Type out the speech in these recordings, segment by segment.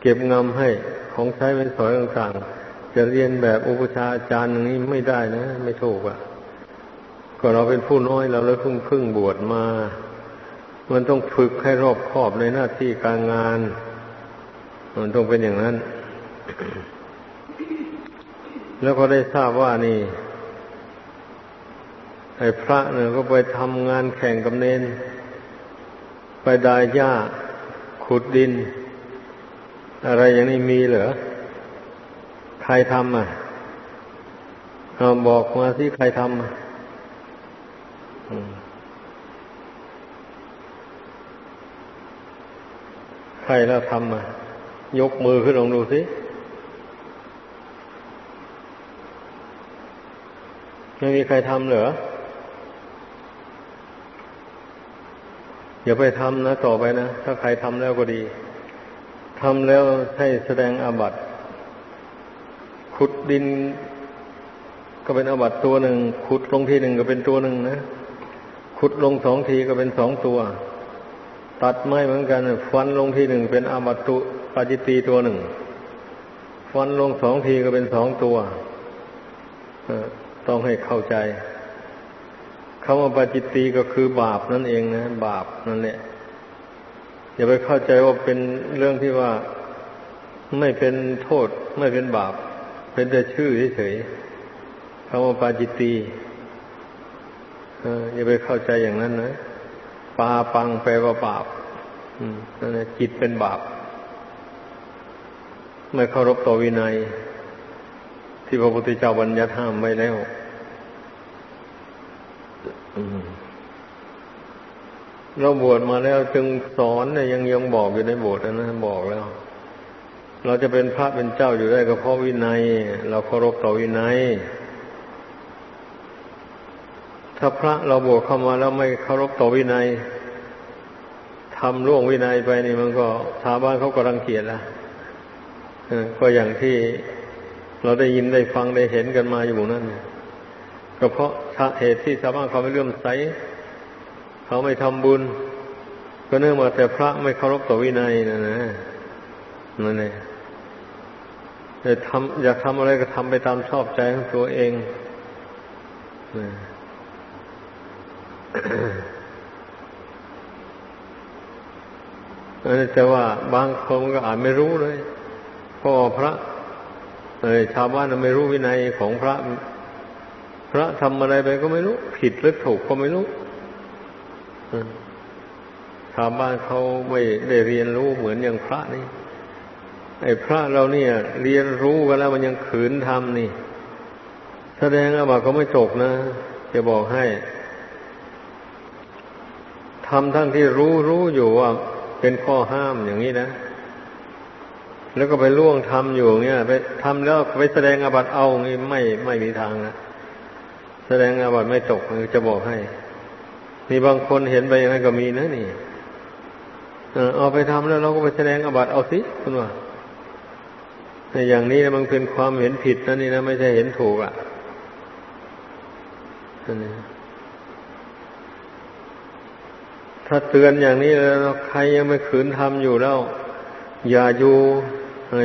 เก็บงำให้ของใช้เป็นสอยต่างๆ จะเรียนแบบอุปชาอาจารย์อย่างนี้ไม่ได้นะ ไม่ถูกอะ่ะ ก็เราเป็นผู้น้อยเราเลยเพิ่งพึ่งบวชมา มันต้องฝึกให้รอบคอบในหน้าที่การงาน มันต้องเป็นอย่างนั้น แล้วก็ได้ทราบว่านี่ไอ้พระเนี่ยก็ไปทำงานแข่งกับเนน ไปดายหญ้าขุดดิน อะไรอย่างนี้มีเหรอ ใครทำอะเอาบอกมาที่ใครทำอะใครแล้วทำอะ ยกมือขึ้นลองดูสิไม่มีใครทำเหรอ อย่าไปทำนะ ต่อไปนะ ถ้าใครทำแล้วก็ดี ทำแล้วให้แสดงอาบัติขุดดินก็เป็นอาบัติตัวหนึ่งขุดลงทีหนึ่งก็เป็นตัวหนึ่งนะขุดลงสองทีก็เป็นสองตัว ตัดไม้เหมือนกันฟันลงทีหนึ่งเป็นอาบัติตุปาจิตีตัวหนึ่งฟันลงสองทีก็เป็นสองตัวต้องให้เข้าใจคำว่าปาจิตีก็คือบาปนั่นเองนะ บาปนั่นแหละ อย่าไปเข้าใจว่าเป็นเรื่องที่ว่าไม่เป็นโทษ ไม่เป็นบาป เป็นแต่ชื่อเฉยๆคำว่าปาจิตตีอย่าไปเข้าใจอย่างนั้นนะปาปังแปลว่าบาปนั่นแหละจิตเป็นบาป ไม่เคารพต่อวินัย ที่พระพุทธเจ้าบัญญัติห้ามไว้แล้ว เราบวชมาแล้วจึงสอนเนี่ยยังยังบอกอยู่ในบสถ์นะบอกแล้ว เราจะเป็นพระเป็นเจ้าอยู่ได้ก็เพราะวินัย เราเคารพต่อวินัย ถ้าพระเราบวชเข้ามาแล้วไม่เคารพต่อวินัยทำล่วงวินัยไปนี่มันก็ชาวบ้านเขาก็รังเกียจละก็อย่างที่เราได้ยินได้ฟังได้เห็นกันมาอยู่นั่นก็เพราะเหตุที่ชาวบ้านเขาไม่เลื่อมใส เขาไม่ทำบุญ ก็เนื่องมาแต่พระไม่เคารพต่อวินัยนะนะนั่นเองแต่ทำอยากทำอะไรก็ทำไปตามชอบใจของตัวเองนะแต่ว่าบางคนก็อาจไม่รู้เลยเพราะพระชาวบ้านไม่รู้วินัยของพระ พระทำอะไรไปก็ไม่รู้ ผิดหรือถูกก็ไม่รู้ ชาวบ้านเขาไม่ได้เรียนรู้เหมือนอย่างพระนี่ ไอ้พระเราเนี่ย เรียนรู้กันแล้วมันยังขืนทำนี่ แสดงว่าเขาไม่จบนะจะบอกให้ทำทั้งที่รู้รู้อยู่ว่าเป็นข้อห้ามอย่างนี้นะ แล้วก็ไปล่วงทำอยู่เงี้ยไปทำแล้วไปแสดงอาบัติเอางี้ไม่ไม่มีทางนะแสดงอาบัติไม่ตกจะบอกให้ มีบางคนเห็นไปอย่างนั้นก็มีนะนี่เอาไปทำแล้วเราก็ไปแสดงอาบัติเอาสิคุณว่าในอย่างนี้มันเป็นความเห็นผิดนะนี่นะไม่ใช่เห็นถูกอะถ้าเตือนอย่างนี้แล้วใครยังไม่ขืนทำอยู่แล้ว อย่าอยู่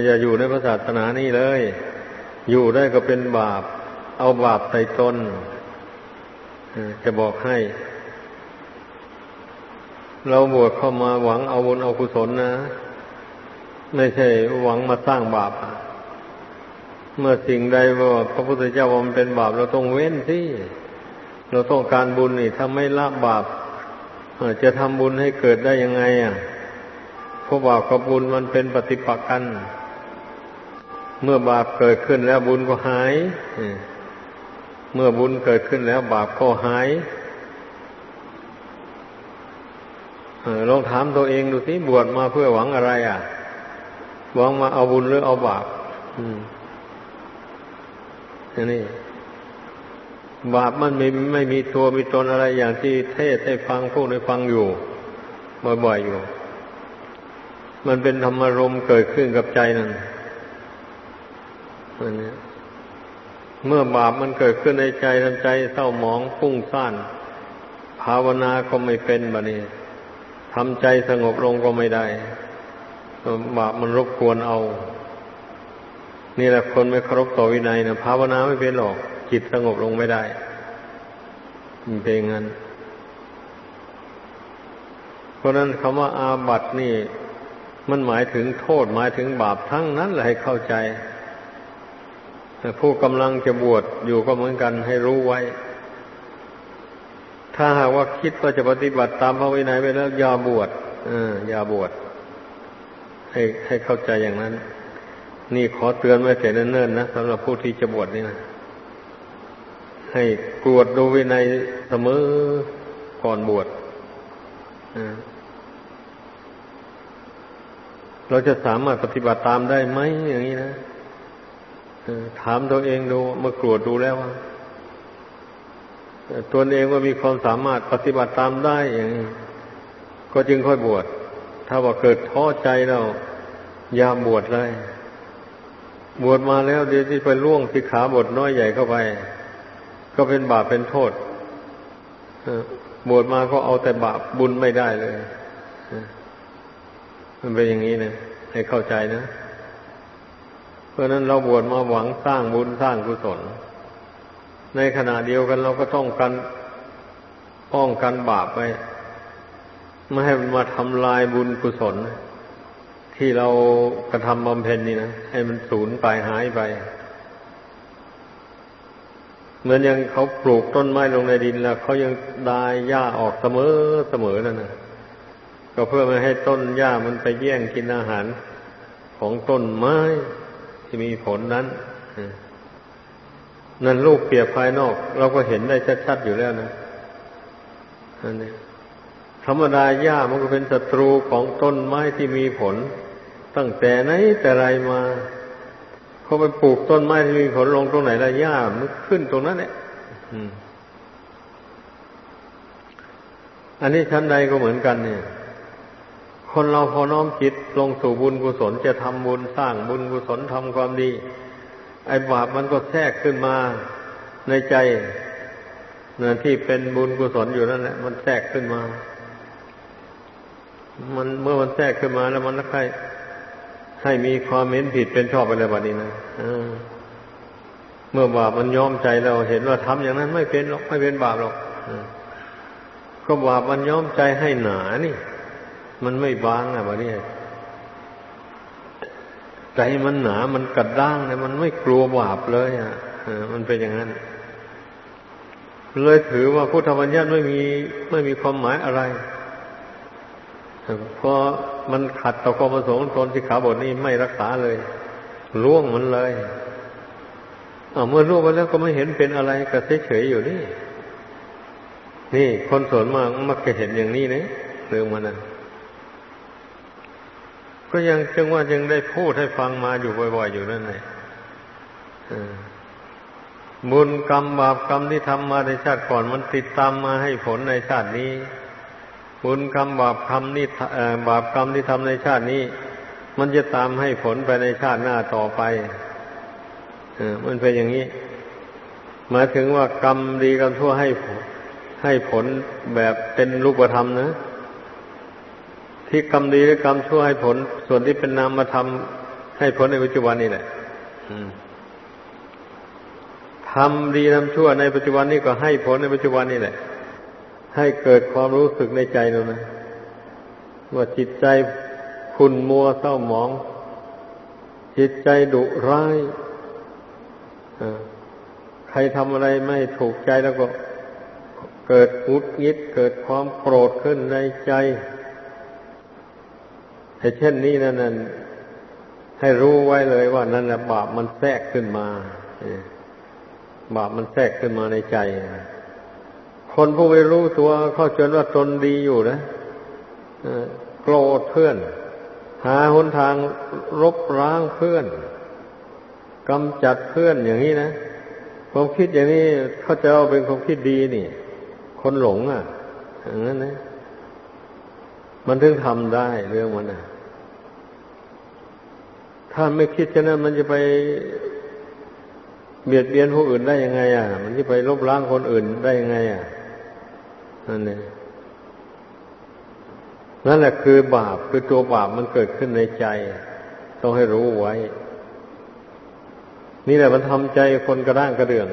อย่าอยู่ในศาสนานี้เลย อยู่ได้ก็เป็นบาป เอาบาปใส่ตนจะบอกให้ เราบวชเข้ามาหวังเอาบุญเอากุศลนะ ไม่ใช่หวังมาสร้างบาป เมื่อสิ่งใดว่าพระพุทธเจ้าว่ามันเป็นบาป เราต้องเว้นที่เราต้องการบุญนี่ถ้าไม่ละบาปจะทำบุญให้เกิดได้ยังไงอะเพราะบาปกับบุญมันเป็นปฏิปักษ์กัน เมื่อบาปเกิดขึ้นแล้วบุญก็หาย เมื่อบุญเกิดขึ้นแล้วบาปก็หาย ลองถามตัวเองดูสิบวชมาเพื่อหวังอะไร อะ หวังมาเอาบุญหรือเอาบาปอืมนี่บาปมันไม่ไม่มีตัวมีตนอะไรอย่างที่เทศให้ฟังพวกในฟังอยู่บ่อยๆอยู่ มันเป็นธรรมารมเกิดขึ้นกับใจนั่นอันนี้เมื่อบาปมันเกิดขึ้นในใจทำใจเศร้าหมองฟุ้งซ่าน ภาวนาก็ไม่เป็นบะนี้ ทำใจสงบลงก็ไม่ได้บาปมันรบกวนเอา นี่แหละคนไม่เคารพต่อวินัยนะภาวนาไม่เป็นหรอกจิตสงบลงไม่ได้มันเป็นงั้น เพราะนั้นคำว่าอาบัตินี่ มันหมายถึงโทษหมายถึงบาปทั้งนั้นแหละให้เข้าใจผู้กำลังจะบวชอยู่ก็เหมือนกันให้รู้ไว้ ถ้าหากว่าคิดว่าจะปฏิบัติตามพระวินัยไปแล้วอย่าบวชอย่าบวชให้ให้เข้าใจอย่างนั้น นี่ขอเตือนไว้แต่เนิ่นๆนะสำหรับผู้ที่จะบวชนี่นะให้กวดดูวินัยเสมอก่อนบวชเราจะสามารถปฏิบัติตามได้ไหมอย่างนี้นะถามตัวเองดูเมื่อกรวดดูแล้วว่า ตัวเองว่ามีความสามารถปฏิบัติตามได้อย่างนี้ก็จึงค่อยบวช ถ้าว่าเกิดท้อใจแล้วอย่าบวชเลย บวชมาแล้วเดี๋ยวที่ไปล่วงสิขาบทน้อยใหญ่เข้าไป ก็เป็นบาปเป็นโทษบวชมาก็เอาแต่บาปบุญไม่ได้เลย มันเป็นอย่างนี้นะให้เข้าใจนะ เพราะนั้นเราบวชมาหวังสร้างบุญสร้างกุศล ในขณะเดียวกันเราก็ต้องกันป้องกันบาปไปไม่ให้มันมาทำลายบุญกุศล ที่เรากระทำบำเพ็ญนี่นะให้มันสูญไปหายไป เหมือนยังเขาปลูกต้นไม้ลงในดินแล้วเขายังดายหญ้าออกเสมอเสมอนั่นนะก็เพื่อไม่ให้ต้นหญ้ามันไปแย่งกินอาหารของต้นไม้ที่มีผลนั้น นั่นลูกเปียกภายนอก เราก็เห็นได้ชัดๆอยู่แล้วนะอันนี้ธรรมดาหญ้ามันก็เป็นศัตรูของต้นไม้ที่มีผล ตั้งแต่ไหนแต่ไรมาเขาไปปลูกต้นไม้ที่มีผลลงตรงไหนละหญ้ามันขึ้นตรงนั้นแหละอันนี้ชั้นใดก็เหมือนกัน เนี่ย คนเราพอน้อมจิตลงสู่บุญกุศลจะทำบุญสร้างบุญกุศลทำความดี ไอ้บาปมันก็แทรกขึ้นมาในใจเนี่ยที่เป็นบุญกุศลอยู่นั่นแหละมันแทรกขึ้นมา มันเมื่อมันแทรกขึ้นมาแล้วมันก็ให้ให้มีความเห็นผิดเป็นชอบไปเลยบัดนี้นะเมื่อบาปมันยอมใจเราเห็นว่าทำอย่างนั้นไม่เป็นหรอกไม่เป็นบาปหรอกก็บาปมันยอมใจให้หนานี่ มันไม่บางอะบัดนี้ ใจมันหนา มันกัดด้างเนี่ยมันไม่กลัวบาปเลยอะมันเป็นอย่างนั้น เลยถือว่าพุทธบัญญัติไม่มีไม่มีความหมายอะไรเพอมันขัดต่อความประสงค์ตนที่ขาบทนี้ไม่รักษาเลยล่วงมันเลยเมื่อล่วงไปแล้วก็ไม่เห็นเป็นอะไรก็เฉยๆอยู่นี่ นี่คนส่วนมากมักจะเห็นอย่างนี้เนี่ยเรื่องมันนะ ก็ยังจึงว่ายังได้พูดให้ฟังมาอยู่บ่อย ๆ อยู่นั่นแหละบุญกรรมบาปกรรมที่ทำมาในชาติก่อน มันติดตามมาให้ผลในชาตินี้ บุญกรรมบาปกรรมนี่บาปกรรมที่ทำในชาตินี้ มันจะตามให้ผลไปในชาติหน้าต่อไปอมันเป็นอย่างนี้หมายถึงว่ากรรมดีกรรมชั่วให้ให้ผลแบบเป็นรูปธรรมนะ ที่กรรมดีและกรรมชั่วให้ผล ส่วนที่เป็นนามธรรมให้ผลในปัจจุบันนี่แหละทำดีทำชั่วในปัจจุบันนี้ก็ให้ผลในปัจจุบันนี่แหละ ให้เกิดความรู้สึกในใจเรานะว่าจิตใจขุ่นมัวเศร้าหมอง จิตใจดุร้ายใครทำอะไรไม่ถูกใจแล้วก็เกิดหุดงิดเกิดความโกรธขึ้นในใจ ให้เช่นนี้นั่นนั่นให้รู้ไว้เลยว่านั่นแหละบาปมันแทรกขึ้นมาบาปมันแทรกขึ้นมาในใจ คนผู้ไม่รู้ตัวเข้าจนว่าตนดีอยู่นะโกรธเพื่อน หาหนทางรบร้างเพื่อนกำจัดเพื่อนอย่างนี้นะความคิดอย่างนี้เขาจะเอาเป็นความคิดดีนี่ คนหลงอะอย่างนั้นนะมันถึงทำได้เรื่องมันนะ ถ้าไม่คิดฉะนั้นมันจะไปเบียดเบียนผู้อื่นได้ยังไง อะ มันจะไปลบล้างคนอื่นได้ยังไง อะนั่นเองนั่นแหละคือบาปคือตัวบาปมันเกิดขึ้นในใจ ต้องให้รู้ไว้ นี่แหละมันทำใจคนกระด้างกระเดื่อง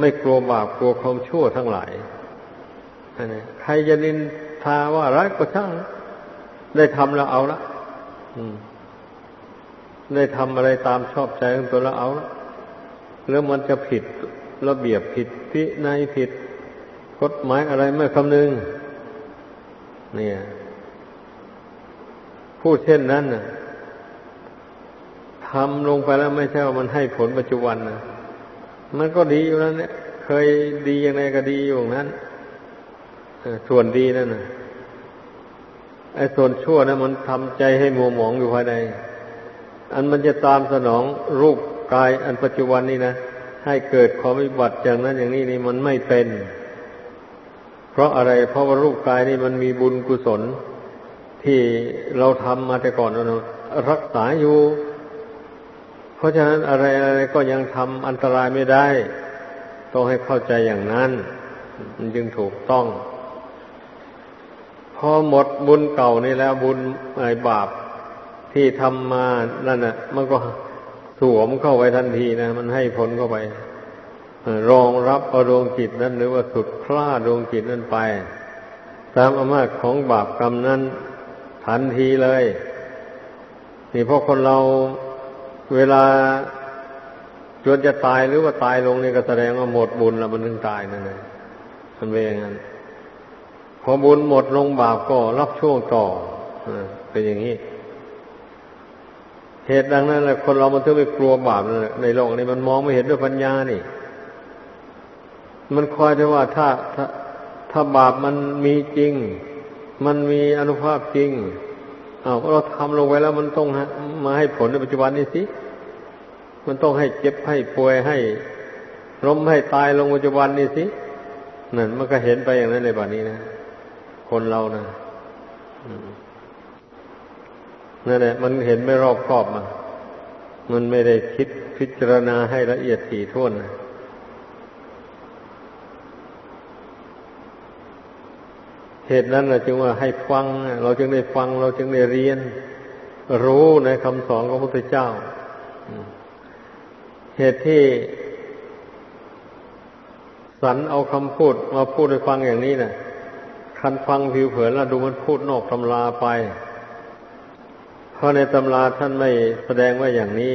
ไม่กลัวบาปกลัวความชั่วทั้งหลายใครจะนินทาว่าร้ายก็ช่างได้ทำแล้วเอาละ ได้ทำอะไรตามชอบใจของตัวแล้วเอาละแล้วมันจะผิดระเบียบผิดพินัยผิดกฎหมายอะไรไม่คำนึง เนี่ยพูดเช่นนั้นน่ะทำลงไปแล้วไม่ใช่ว่ามันให้ผลปัจจุบันนะมันก็ดีอยู่แล้วเนี่ย เคยดียังไงก็ดีอยู่นั้นส่วนดีนั่นนะไอ้ส่วนชั่วนะมันทำใจให้มัวหมองอยู่ภายใน อันมันจะตามสนองรูปกายอันปัจจุบันนี้นะ ให้เกิดความวิบัติอย่างนั้นอย่างนี้นี่มันไม่เป็น เพราะอะไร เพราะว่ารูปกายนี่มันมีบุญกุศล ที่เราทำมาแต่ก่อนเรารักษาอยู่ เพราะฉะนั้นอะไรอะไรก็ยังทำอันตรายไม่ได้ ต้องให้เข้าใจอย่างนั้น มันจึงถูกต้อง พอหมดบุญเก่านี่แล้วบุญไอบาป ที่ทำมานั่นน่ะ มันก็สวมเข้าไปทันทีนะมันให้ผลเข้าไปรองรับอาดวงจิตนั้น หรือว่าสุดคล้าดวงจิตนั้นไป ตามอำนาจของบาปกรรมนั้นทันทีเลยนี่เพราะคนเราเวลาจนจะตายหรือว่าตายลงนี่ก็แสดงว่าหมดบุญแล้วมันถึงตายนั่นเองมันเป็นอย่างนั้นพอบุญหมดลงบาปก็รับช่วงต่อเป็นอย่างนี้ เหตุดังนั้นแหละคนเรามันถึงไม่กลัวบาปในโลกนี้มันมองไม่เห็นด้วยปัญญานี่ มันคอยแต่ว่าถ้าถ้าถ้าบาปมันมีจริง มันมีอนุภาพจริงเอาเราทำลงไปแล้วมันต้องมาให้ผลในปัจจุบันนี้สิ มันต้องให้เจ็บให้ป่วยให้ล้มให้ตายลงปัจจุบันนี้สินั่นมันก็เห็นไปอย่างนั้นในบัดนี้นะ คนเรานะอืม นั่นแหละ มันเห็นไม่รอบคอบมามันไม่ได้คิดพิจารณาให้ละเอียดถี่ถ้วนนะเหตุนั้นเราจึงว่าให้ฟัง เราจึงได้ฟัง เราจึงได้เรียน รู้ในคำสอนของพระพุทธเจ้า เหตุที่สันเอาคำพูดมาพูดให้ฟังอย่างนี้นะ่ะ คันฟังผิวเผินแล้วดูมันพูดนอกตำราไป เพราะในตำราท่านไม่แสดงว่าอย่างนี้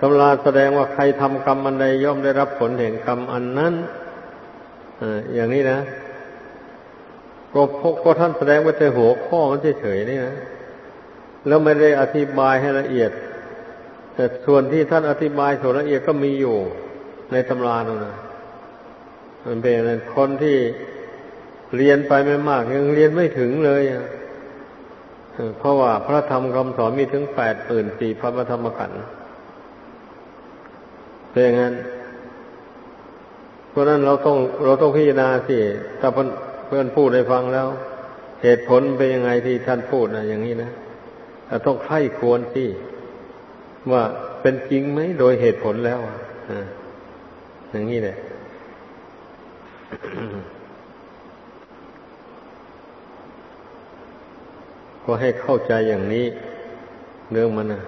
ตำราแสดงว่าใครทำกรรมอันใดย่อมได้รับผลแห่งกรรมอันนั้นอย่างนี้นะก็พก็ท่านแสดงว่าแต่หัวข้อมันเฉยๆนี่นะแล้วไม่ได้อธิบายให้ละเอียด แต่ส่วนที่ท่านอธิบายส่วนละเอียดก็มีอยู่ในตำรานั่นนะมันเป็นคนที่เรียนไปไม่มากยังเรียนไม่ถึงเลยอะ เพราะว่าพระธรรมคำสอนมีถึงแปดหมื่นสี่พระธรรมขันธ์เป็นอย่างนั้น เพราะนั้นเราต้องเราต้องพิจารณาสิถ้าเพื่อนพูดให้ฟังแล้ว เหตุผลเป็นยังไงที่ท่านพูดนะอย่างนี้นะต้องใคร่ควรสิว่าเป็นจริงไหมโดยเหตุผลแล้วอ่าอย่างนี้แหละ ก็ให้เข้าใจอย่างนี้เรื่องมันนะ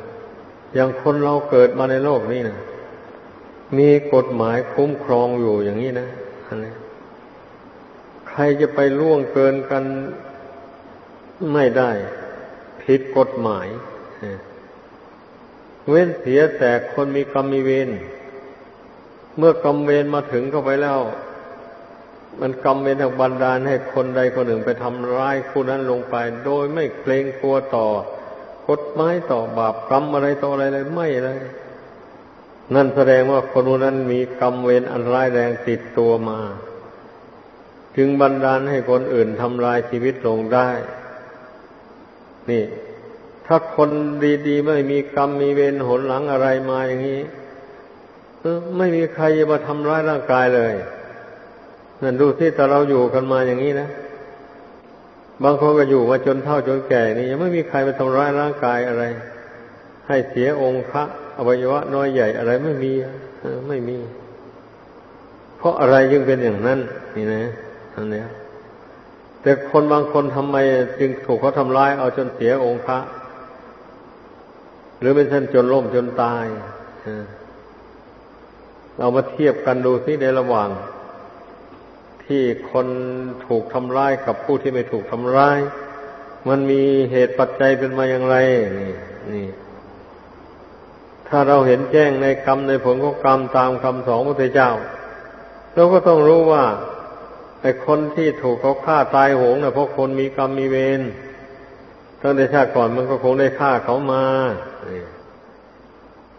อย่างคนเราเกิดมาในโลกนี้นะมีกฎหมายคุ้มครองอยู่อย่างนี้นะอันนี้ใครจะไปล่วงเกินกันไม่ได้ ผิดกฎหมายเว้นเสียแต่คนมีกรรมมีเวรเมื่อกรรมเวรมาถึงเข้าไปแล้ว มันกรรมเป็นทางบันดาลให้คนใดคนหนึ่งไปทำร้ายผู้นั้นลงไป โดยไม่เกรงกลัวต่อกฎหมายต่อบาปกรรมอะไรต่ออะไรเลยไม่เลยนั่นแสดงว่าคนนั้นมีกรรมเวรอันร้ายแรงติดตัวมา จึงบันดาลให้คนอื่นทำลายชีวิตลงได้ นี่ ถ้าคนดีๆ ไม่มีกรรมมีเวรหนหลังอะไรมาอย่างนี้ไม่มีใครจะมาทำร้ายร่างกายเลย นั่นดูที่แต่เราอยู่กันมาอย่างนี้นะ บางคนก็อยู่มาจนเท่าจนแก่นี่ยังไม่มีใครมาทำร้ายร่างกายอะไร ให้เสียองค์พระอวัยวะน้อยใหญ่อะไรไม่มีไม่มี เพราะอะไรจึงเป็นอย่างนั้น นี่นะอันนี้แต่คนบางคนทำไมจึงถูกเขาทำร้ายเอาจนเสียองค์พระ หรือเป็นเช่นจนล่มจนตาย เรามาเทียบกันดูที่ในระหว่าง ที่คนถูกทำร้ายกับผู้ที่ไม่ถูกทำร้าย มันมีเหตุปัจจัยเป็นมาอย่างไร นี่นี่ ถ้าเราเห็นแจ้งในกรรมในผลของกรรมตามคำสอนพระพุทธเจ้าเราก็ต้องรู้ว่าไอ้คนที่ถูกเขาฆ่าตายโหงเนี่ยเพราะคนมีกรรมมีเวรตั้งแต่ชาติก่อนมันก็คงได้ฆ่าเขามา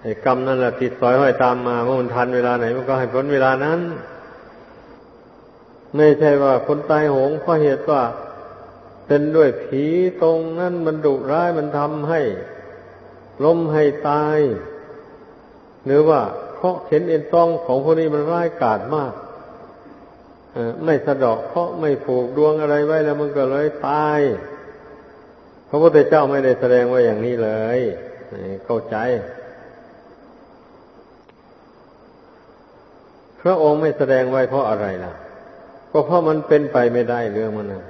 ไอ้กรรมนั่นแหละติดสอยห้อยตามมาเมื่อมันทันเวลาไหนมันก็ให้พ้นเวลานั้น ไม่ใช่ว่าคนตายโหงเพราะเหตุว่า เป็นด้วยผีตรงนั้นมันดุร้ายมันทำให้ล้มให้ตาย หรือว่าเคาะเข็นเอ็นต้องของพวกนี้มันร้ายกาจมากไม่สะดอกเคาะไม่ผูกดวงอะไรไว้แล้วมันก็เลยตายพระพุทธเจ้าไม่ได้แสดงไว้อย่างนี้เลยเข้าใจ พระองค์ไม่แสดงไว้เพราะอะไรล่ะ ก็เพราะมันเป็นไปไม่ได้เรื่องมันนะ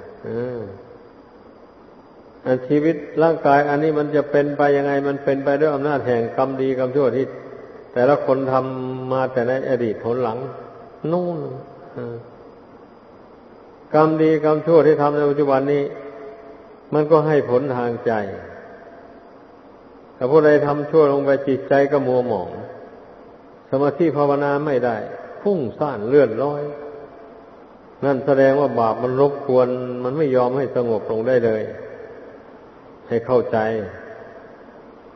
อันชีวิตร่างกาย อันนี้มันจะเป็นไปยังไง มันเป็นไปด้วยอำนาจแห่งกรรมดีกรรมชั่วที่ แต่ละคนทำมาแต่ในอดีตผลหลัง นู่นกรรมดีกรรมชั่วที่ทำในปัจจุบันนี้ มันก็ให้ผลทางใจแต่ผู้ใดทำชั่วลงไปจิตใจก็มัวหมอง สมาธิภาวนาไม่ได้ พุ่งซ่านเลื่อนลอย นั่นแสดงว่าบาปมันรบกวน มันไม่ยอมให้สงบลงได้เลย ให้เข้าใจ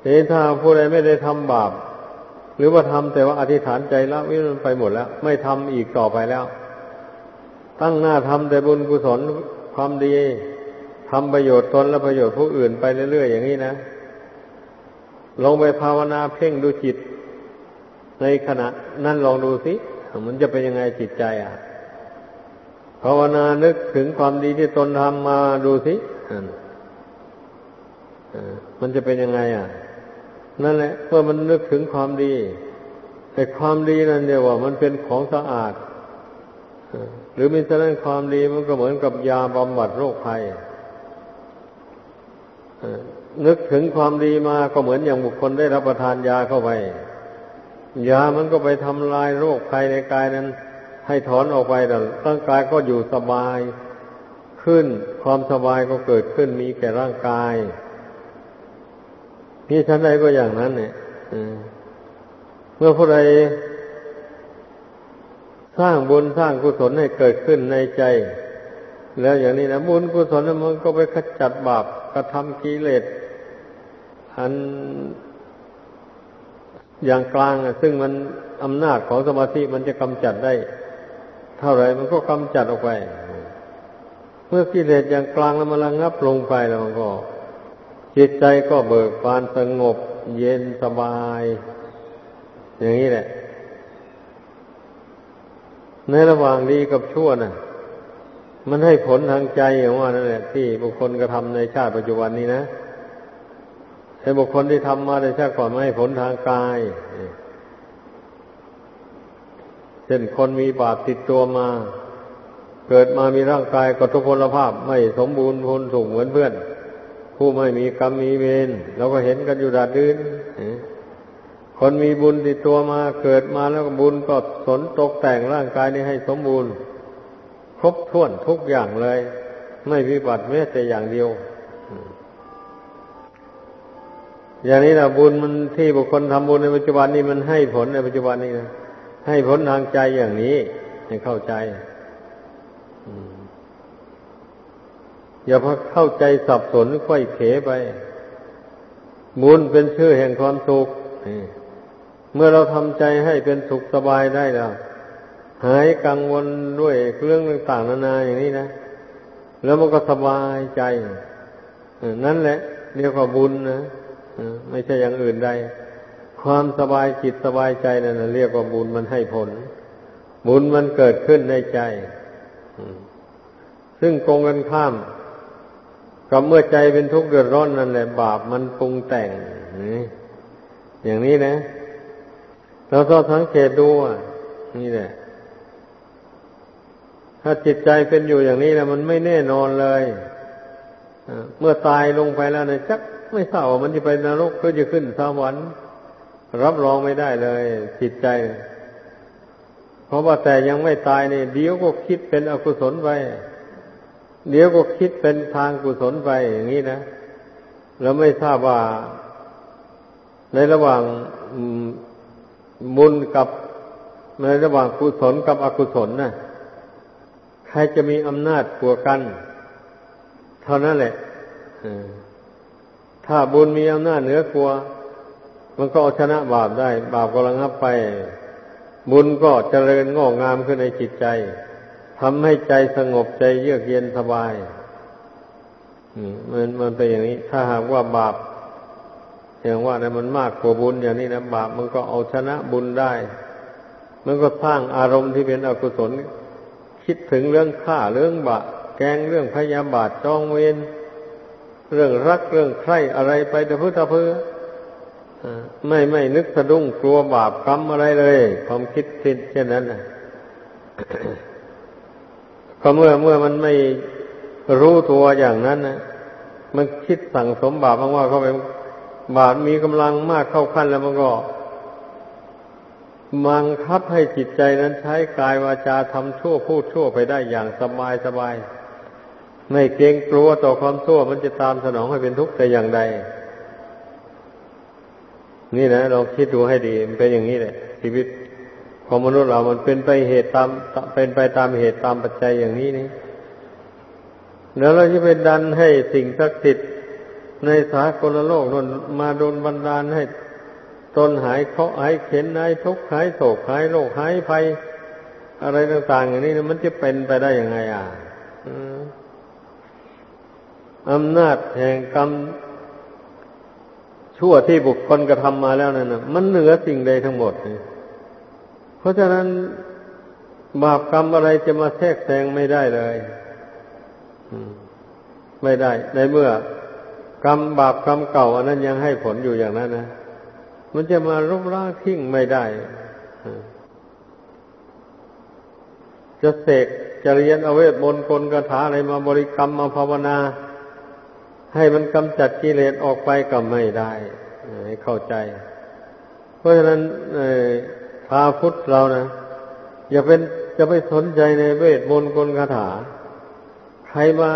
เห็นถ้าผู้ใดไม่ได้ทำบาป หรือว่าทำแต่ว่าอธิษฐานใจละวิมันไปหมดแล้ว ไม่ทำอีกต่อไปแล้ว ตั้งหน้าทำแต่บุญกุศลความดีทำประโยชน์ตนและประโยชน์ผู้อื่นไปเรื่อยๆอย่างนี้นะ ลงไปภาวนาเพ่งดูจิต ในขณะ นั้นลองดูสิ มันจะเป็นยังไงจิตใจอะ ภาวนานึกถึงความดีที่ตนทำมาดูสิมันจะเป็นยังไง อะ นั่นแหละเมื่อมันนึกถึงความดี แต่ความดีนั่นเดียวว่า มันเป็นของสะอาดหรือมีฉะนั้นความดีมันก็เหมือนกับยาบำบัดโรคภัยนึกถึงความดีมาก็เหมือนอย่างบุคคลได้รับประทานยาเข้าไป ยามันก็ไปทำลายโรคภายในกายนั้น ให้ถอนออกไปแต่ร่างกายก็อยู่สบายขึ้น ความสบายก็เกิดขึ้นมีแก่ร่างกายนี่ท่านใดก็อย่างนั้น เนี่ยเมื่อผู้ใดสร้างบุญสร้างกุศลให้เกิดขึ้นในใจ แล้วอย่างนี้นะบุญกุศลมันก็ไปขจัดบาปกระทำกิเลสอันอย่างกลางซึ่งมันอำนาจของสมาธิมันจะกำจัดได้ เท่าไรมันก็กำจัดออกไป เมื่อกิเลสอย่างกลางแล้วมันระงับลงไปแล้วมันก็ จิตใจก็เบิกบานสงบ เย็นสบาย อย่างนี้แหละ ในระหว่างดีกับชั่วน่ะ มันให้ผลทางใจอย่างว่านั่นแหละที่บุคคลกระทำในชาติปัจจุบันนี้นะแต่บุคคลที่ทำมาในชาติก่อนไม่ให้ผลทางกาย เช่นคนมีบาปติดตัวมา เกิดมามีร่างกายก็ทุพลภาพไม่สมบูรณ์พลสูงเหมือนเพื่อน ผู้ไม่มีกรรมมีเวรเราก็เห็นกันอยู่ดาดดืนคนมีบุญติดตัวมาเกิดมาแล้วก็บุญก็สนตกแต่งร่างกายนี้ให้สมบูรณ์ ครบถ้วนทุกอย่างเลย ไม่วิบัติแม้แต่อย่างเดียว อย่างนี้นะบุญมันที่บุคคลทำบุญในปัจจุบันนี้มันให้ผลในปัจจุบันนี้นะ ให้ผลทางใจอย่างนี้ให้เข้าใจอย่าพอเข้าใจสับสนค่อยเขไปบุญเป็นชื่อแห่งความสุขเมื่อเราทำใจให้เป็นสุขสบายได้แล้วหายกังวลด้วยเรื่องต่างๆนานาอย่างนี้นะ แล้วมันก็สบายใจนั่นแหละเรียกว่าบุญนะไม่ใช่อย่างอื่นใด ความสบายจิตสบายใจนั่นเรียกว่าบุญมันให้ผล บุญมันเกิดขึ้นในใจ ซึ่งกงกันข้าม กับเมื่อใจเป็นทุกข์เดือดร้อนนั่นแหละ บาปมันปรุงแต่งอย่างนี้นะ เราต้องสังเกตดูอะนี่แหละ ถ้าจิตใจเป็นอยู่อย่างนี้แล้วมันไม่แน่นอนเลยเมื่อตายลงไปแล้วเนี่ยจักไม่ทราบว่ามันจะไปนรกหรือจะขึ้นสวรรค์ รับรองไม่ได้เลยจิตใจ เพราะว่าแต่ยังไม่ตายเนี่ยเดี๋ยวก็คิดเป็นอกุศลไปเดี๋ยวก็คิดเป็นทางกุศลไปอย่างนี้นะแล้วไม่ทราบว่า ในระหว่างบุญกับในระหว่างกุศลกับอกุศลนะ่ะใครจะมีอำนาจกว่ากัน เท่านั้นแหละถ้าบุญมีอำนาจเหนือกว่า มันก็เอาชนะบาปได้ บาปก็ระงับไป บุญก็เจริญงอกงามขึ้นในจิตใจทำให้ใจสงบใจเยือกเย็นสบายมันมันเป็นอย่างนี้ ถ้าหากว่าบาปอย่างว่านะมันมากกว่าบุญอย่างนี้นะบาปมันก็เอาชนะบุญได้ มันก็สร้างอารมณ์ที่เป็นอกุศล คิดถึงเรื่องฆ่าเรื่องบาแกงเรื่องพยาบาทจองเวรเรื่องรักเรื่องใคร่อะไรไปแต่พื้นตะเพื่อ ไม่ไม่นึกสะดุ้งกลัวบาปกรรมอะไรเลย ความคิดเช่นนั้นนะก็เมื่อเมื่อมันไม่รู้ตัวอย่างนั้นนะมันคิดสั่งสมบาปมากๆเข้าไปบาปมีกำลังมากเข้าขั้นแล้วมันก็มังคับให้จิตใจนั้นใช้กายวาจาทำชั่วพูดชั่วไปได้อย่างสบายสบายไม่เกรงกลัวต่อความชั่วมันจะตามสนองให้เป็นทุกข์แต่อย่างใด นี่นะลองคิดดูให้ดี มันเป็นอย่างนี้แหละชีวิตของมนุษย์เรามันเป็นไปเหตุตาม เป็นไปตามเหตุตามปัจจัยอย่างนี้นี่แล้วเราจะไปดันให้สิ่งศักดิ์สิทธิ์ในสากลโลกนนมาโดนบันดาลให้ตนหายเคราะหายเข็นหายทุกข์หายโศกหายโรคหายภัย อะไรต่าง ๆ อย่างนี้มันจะเป็นไปได้ยังไงอะอำนาจแห่งกรรม ชั่วที่บุคคลกระทำมาแล้วนั่นนะมันเหนือสิ่งใดทั้งหมดเพราะฉะนั้นบาปกรรมอะไรจะมาแทรกแซงไม่ได้เลยไม่ได้ ในเมื่อกรรมบาปกรรมเก่า อันนั้นยังให้ผลอยู่อย่างนั้นนะมันจะมารบล้างทิ้งไม่ได้จะเสกจะเรียนอเวทมนต์กลคาถาอะไรมาบริกรรมมาภาวนา ให้มันกำจัดกิเลสออกไปก็ไม่ได้ให้เข้าใจ เพราะฉะนั้นพาพุทธเรานะอย่าเป็นจะไปสนใจในเวทมนต์กลคาถา ใครมา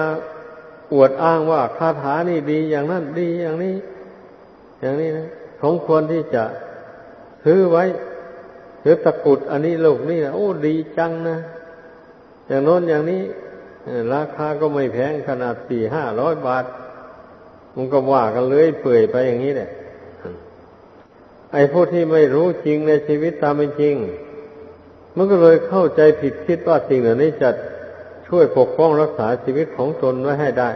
อวดอ้างว่าคาถานี่ดีอย่างนั้นดีอย่างนี้ อย่างนี้นะสมควรที่จะซื้อไว้หรือตะกุดอันนี้ลูกนี่นะโอ้ดีจังนะอย่างโน้นอย่างนี้ราคาก็ไม่แพงขนาดสี่ห้าร้อยบาท มันก็ว่ากันเลยเปื่อยไปอย่างนี้แหละไอ้ผู้ที่ไม่รู้จริงในชีวิตตามเป็นจริง มันก็เลยเข้าใจผิดคิดว่าสิ่งเหล่านี้จะช่วยปกป้องรักษาชีวิตของตนไว้ให้ได้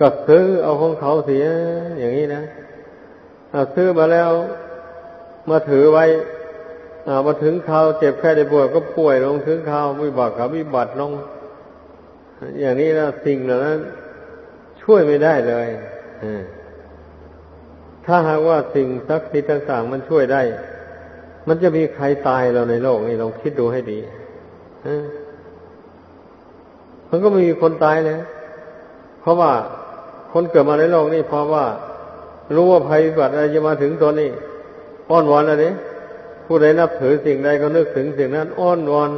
ก็ซื้อเอาของเขาเสียอย่างนี้นะเอาซื้อมาแล้วมาถือไว้มาถึงข่าวเจ็บแค่ได้ป่วยก็ป่วยลงถึงข่าววิบัติขาวิบัติลง อย่างนี้นะสิ่งเหล่านั้น ช่วยไม่ได้เลยถ้าหากว่าสิ่งศักดิ์สิทธิ์ต่างๆมันช่วยได้ มันจะมีใครตายเราในโลกนี้ลองคิดดูให้ดีมันก็ไม่มีคนตายเลยเพราะว่าคนเกิดมาในโลกนี้เพราะว่า รู้ว่าภัยพิบัติอะไรจะมาถึงตัวนี้อ้อนวอนอะไรผู้ใดนับถือสิ่งใดก็นึกถึงสิ่งนั้น อ้อนวอน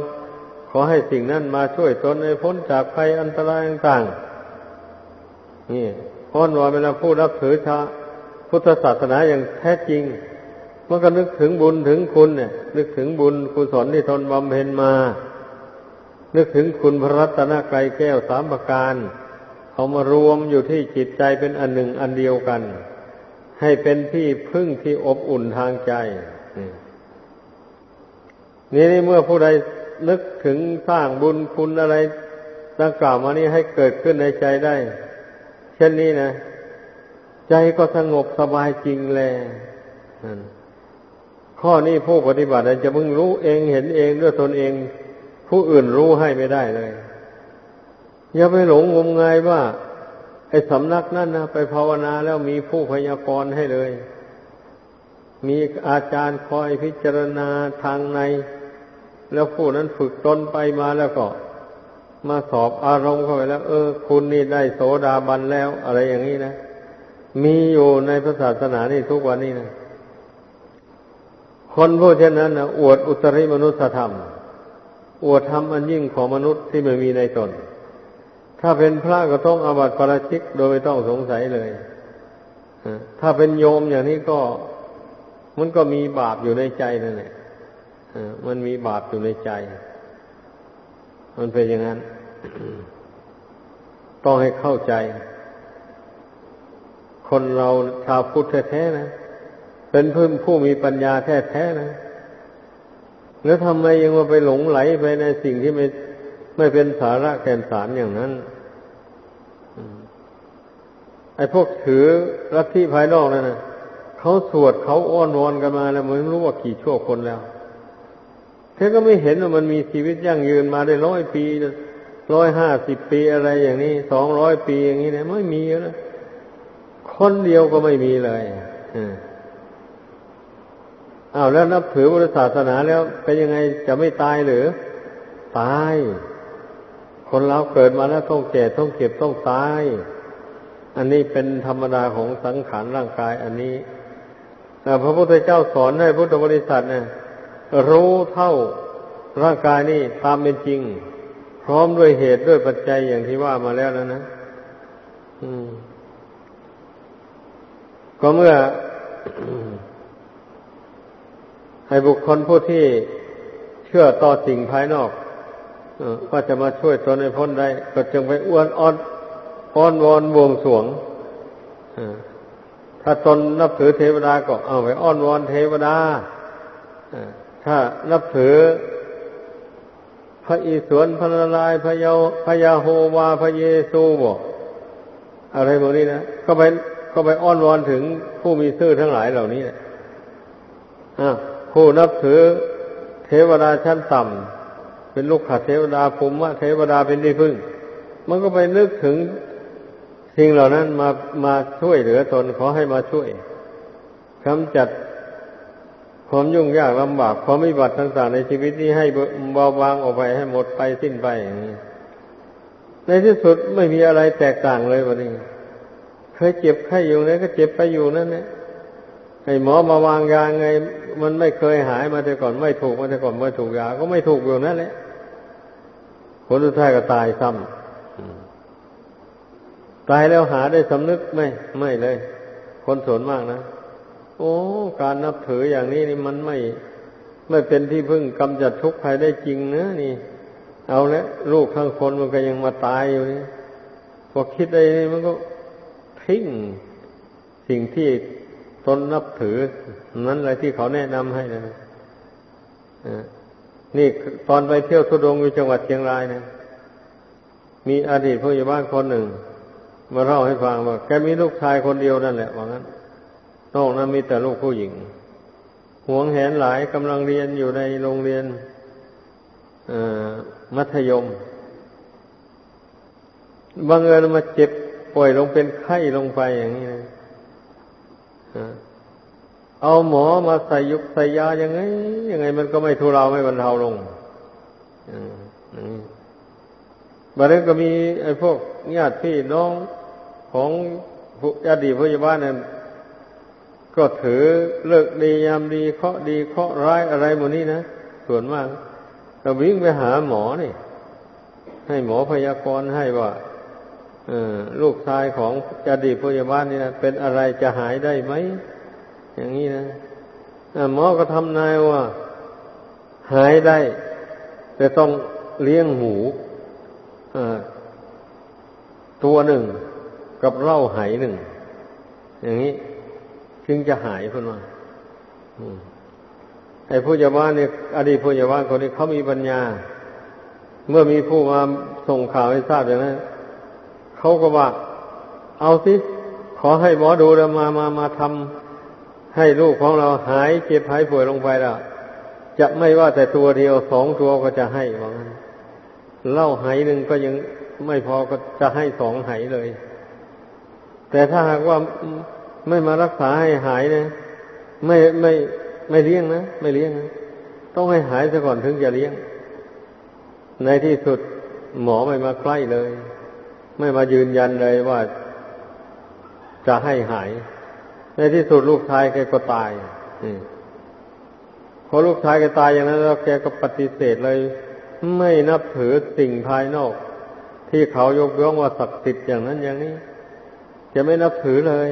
ขอให้สิ่งนั้นมาช่วยตนในพ้นจากภัยอันตรายต่างๆ นี่อ้อนวอนเวลาผู้นับถือชาพุทธศาสนาอย่างแท้จริงมันก็นึกถึงบุญถึงคุณเนี่ย นึกถึงบุญกุศลที่ตนบำเพ็ญมา นึกถึงคุณพระรัตนกรัยแก้วสามประการ เอามารวมอยู่ที่จิตใจเป็นอันหนึ่งอันเดียวกัน ให้เป็นที่พึ่งที่อบอุ่นทางใจนี่นี่เมื่อผู้ใดนึกถึงสร้างบุญคุณอะไรดังกล่าวมานี้ให้เกิดขึ้นในใจได้ ช่นนี้นะ ใจก็สงบสบายจริงแลข้อนี้ผู้ปฏิบัติจะมึงรู้เองเห็นเองด้วยตนเอง ผู้อื่นรู้ให้ไม่ได้เลย อย่าไปหลงงมงายว่า ไอ้สำนักนั่นนะไปภาวนาแล้วมีผู้พยากรณ์ให้เลย มีอาจารย์คอยพิจารณาทางใน แล้วผู้นั้นฝึกตนไปมาแล้วก็ มาสอบอารมณ์เข้าไปแล้ว เออ คุณนี่ได้โสดาบันแล้ว อะไรอย่างนี้นะมีอยู่ในพระศาสนานี่ทุกวันนี้นะคนผู้เช่นนั้นนะอวดอุตริมนุสธรรม อวดธรรมอันยิ่งของมนุษย์ที่ไม่มีในตน ถ้าเป็นพระก็ต้องอาบัติปราชิกโดยไม่ต้องสงสัยเลยถ้าเป็นโยมอย่างนี้ก็ มันก็มีบาปอยู่ในใจนั่นแหละมันมีบาปอยู่ในใจ มันเป็นอย่างนั้น ต้องให้เข้าใจ คนเราชาวพุทธแท้ๆนะ เป็นพื้นผู้มีปัญญาแท้ๆนะ แล้วทำไมยังมาไปหลงไหลไปในสิ่งที่ไม่ไม่เป็นสาระแก่นสารอย่างนั้นไอ้พวกถือรัที่ภายนอกนั่นนะเขาสวดเขาอ้อนวอนกันมาแล้วไม่รู้ว่ากี่ชั่วคนแล้ว เธอก็ไม่เห็นว่ามันมีชีวิตยั่งยืนมาได้ร้อยปีร้อยห้าสิบปีอะไรอย่างนี้สองร้อยปีอย่างนี้เนี่ยไม่มีแล้วคนเดียวก็ไม่มีเลยอ้าวแล้วนับถือพุทธศาสนาแล้วเป็นยังไงจะไม่ตายหรือ ตาย คนเราเกิดมาแล้วต้องแก่ต้องเก็บต้องตาย อันนี้เป็นธรรมดาของสังขารร่างกาย อันนี้แต่พระพุทธเจ้าสอนให้พุทธบริษัทเนี่ย รู้เท่าร่างกายนี่ตามเป็นจริง พร้อมด้วยเหตุด้วยปัจจัยอย่างที่ว่ามาแล้วนะนะก็เมื่อ ให้บุคคลผู้ที่เชื่อต่อสิ่งภายนอกว่าจะมาช่วยตนในพ้นได้ ก็จึงไปอ้วนอ้อนอ้อนวอนบวงสวงถ้าตนนับถือเทวดาก็เอาไปอ้อนวอนเทวดา ถ้านับถือ พระอิศวรพระนารายพระยาพระยาโฮวาพระเยซูบอกอะไรพวกนี้นะก็ไปก็ไปอ้อนวอนถึงผู้มีซื่อทั้งหลายเหล่านี้แหละผู้นับถือเทวดาชั้นต่ำเป็นลูกขัดเทวดาภูมิเทวดาเป็นที่พึ่ง มันก็ไปนึกถึงสิ่งเหล่านั้นมามาช่วยเหลือตนขอให้มาช่วยกำจัด ความยุ่งยากลำบากความวิบัติต่างๆในชีวิตนี้ให้เบาบางออกไปให้หมดไปสิ้นไปอย่างนี้ในที่สุดไม่มีอะไรแตกต่างเลยวันนี้เคยเจ็บไข้อยู่ไหนก็เจ็บไปอยู่นั่นแหละไอ้หมอมาวางยาไง มันไม่เคยหายมาแต่ก่อน ไม่ถูกมาแต่ก่อนไม่ถูกยาก็ไม่ถูกอยู่นั่นแหละผลสุดท้ายก็ตายซ้ำตายแล้วหาได้สำนึกไหมไม่เลย คนส่วนมากนะ โอ้ การนับถืออย่างนี้นี่มันไม่ไม่เป็นที่พึ่งกำจัดทุกข์ภายได้จริงเนะนี่ เอาละลูกทั้งคนมันก็ยังมาตายอยู่นี่พอคิดได้นี่มันก็ทิ้งสิ่งที่ตนนับถือ นั้นอะไรที่เขาแนะนำให้นะนี่ตอนไปเที่ยวทุดงอยู่จังหวัดเชียงรายนะมีอดีตผู้ใหญ่บ้านคนหนึ่ง มาเล่าให้ฟังว่าแกมีลูกชายคนเดียวนั่นแหละว่างั้น นอกนั้นมีแต่ลูกผู้หญิงหวงแหนหลายกำลังเรียนอยู่ในโรงเรียนมัธยมบางเอิญมาเจ็บป่วยลงเป็นไข้ลงไปอย่างนี้นะเอาหมอมาใส่ยุกใส่ยายังไง ยังไง มันก็ไม่ทุเราไม่บรรเทาลงบางเรื่องก็มีไอ้พวกญาติพี่น้องของญาติผู้ใหญ่บ้านเนี่ย ก็ถือเลิกดียามดีเคาะดีเคาะร้ายอะไรหมดนี้นะส่วนมากก็วิ่งไปหาหมอนี่ ให้หมอพยากรณ์ให้ว่าลูกชายของจดีพยาบาลนี่นะเป็นอะไรจะหายได้ไหม อย่างนี้นะหมอก็ทำนายว่า หายได้ แต่ต้องเลี้ยงหมูตัวหนึ่งกับเล้าไหหนึ่ง อย่างนี้ จึงจะหายพ้นมาไอ้ผู้ยาบ้านเนี่ยอดีตผู้ยาบ้านคนนี้เขามีปัญญา เมื่อมีผู้มาส่งข่าวให้ทราบอย่างนั้นเขาก็ว่า เอาสิขอให้หมอดูแล้วมามามาทำให้ลูกของเราหายเจ็บหายป่วยลงไปแล้วจะไม่ว่าแต่ตัวเดียวสองตัวก็จะให้ว่างั้นเล่าหายหนึ่งก็ยังไม่พอก็จะให้สองหายเลย แต่ถ้าหากว่า ไม่มารักษาให้หายนะไม่ไม่ไม่เลี้ยงนะไม่เลี้ยงนะต้องให้หายซะก่อนถึงจะเลี้ยง ในที่สุดหมอไม่มาใกล้เลย ไม่มายืนยันเลยว่าจะให้หาย ในที่สุดลูกชายแกก็ตายพอลูกชายแกตายอย่างนั้นแล้วแกก็ปฏิเสธเลย ไม่นับถือสิ่งภายนอก ที่เขายกย่องว่าศักดิ์สิทธิ์อย่างนั้นอย่างนี้จะไม่นับถือเลย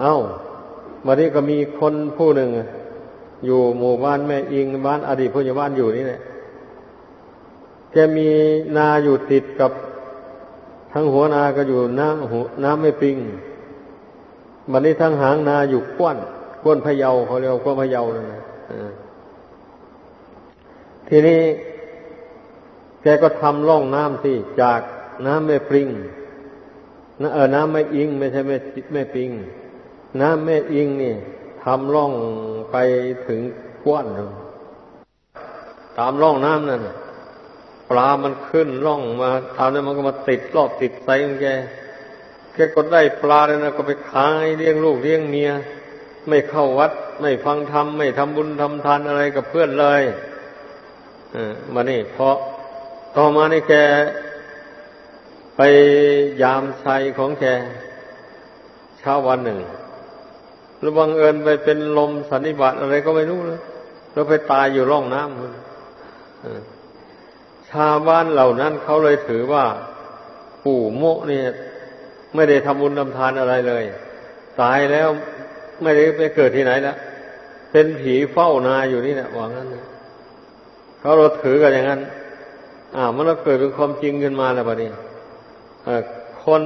เอา้าวันนี้ก็มีคนผู้หนึ่ง อยู่หมู่บ้านแม่อิงบ้านอดีตผู้ใหญ่บ้านอยู่นี่แหละแกมีนาอยู่ติดกับทั้งหัวนาก็อยู่น้ำหัวน้ำไม่ปิงวันนี้ทั้งหางนาอยู่ก้วนก้วนพะเยาเขาเรียกก้วนพะเยาเลยนะทีนี้ แกก็ทำร่องน้ำสิจากน้ำไม่ปริง นะเออน้ำไม่อิง ไม่ใช่ไม่ไม่ปิง น้ำแม่อิงนี่ทำร่องไปถึงก้วนตามร่องน้ำนั่นปลามันขึ้นร่องมาทำนั้นมันก็มาติดรอบติดไซของแกแกก็ได้ปลาเลยนะก็ไปขายเลี้ยงลูกเลี้ยงเมีย ไม่เข้าวัด ไม่ฟังธรรมไม่ทำบุญทำทานอะไรกับเพื่อนเลยอ่ามานี่เพราะต่อมานี่แก ไปยามชัยของแกเช้าวันหนึ่งแล้วบังเอิญไปเป็นลมสันนิบาตอะไรก็ไม่รู้เลยแล้วไปตายอยู่ร่องน้ำชาวบ้านเหล่านั้นเขาเลยถือว่า ปู่โมเนี่ย ไม่ได้ทำบุญทำทานอะไรเลย ตายแล้วไม่ได้ไปเกิดที่ไหนแล้วเป็นผีเฝ้านาอยู่นี่แหละว่างั้นเขาเราถือกันอย่างนั้น อ่ามันก็เกิดเป็นความจริงขึ้นมาแล้วปะเนี่ย คน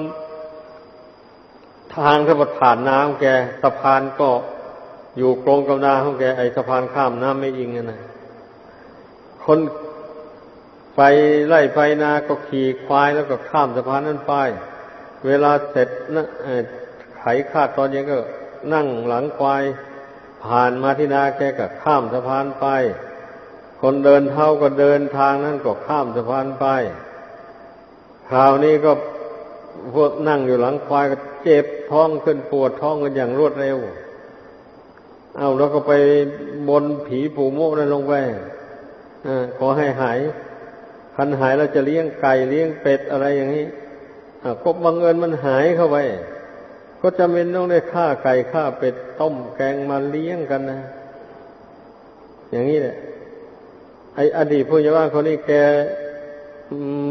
ทางถ้าผ่านน้ำแกสะพานก็อยู่กรงกับนาของแกไอสะพานข้ามน้ำไม่อิงนะคนไปไล่ไปนาก็ขี่ควายแล้วก็ข้ามสะพานนั้นไป เวลาเสร็จนะไขคาดตอนนี้ก็นั่งหลังควายผ่านมาที่นาแกก็ข้ามสะพานไป คนเดินเท่าก็เดินทางนั้นก็ข้ามสะพานไป คราวนี้ก็ พวกนั่งอยู่หลังควายก็เจ็บท้องขึ้นปวดท้องกันอย่างรวดเร็ว เอาแล้วก็ไปบนผีปูโมกนั่นลงไปอขอให้หาย คันหายเราจะเลี้ยงไก่เลี้ยงเป็ดอะไรอย่างนี้ก็บังเอิญมันหายเข้าไป ก็จำเป็นต้องได้ฆ่าไก่ฆ่าเป็ดต้มแกงมาเลี้ยงกันนะ อย่างนี้แหละ ไอ้อดีตผู้ใหญ่บ้านคนนี้แก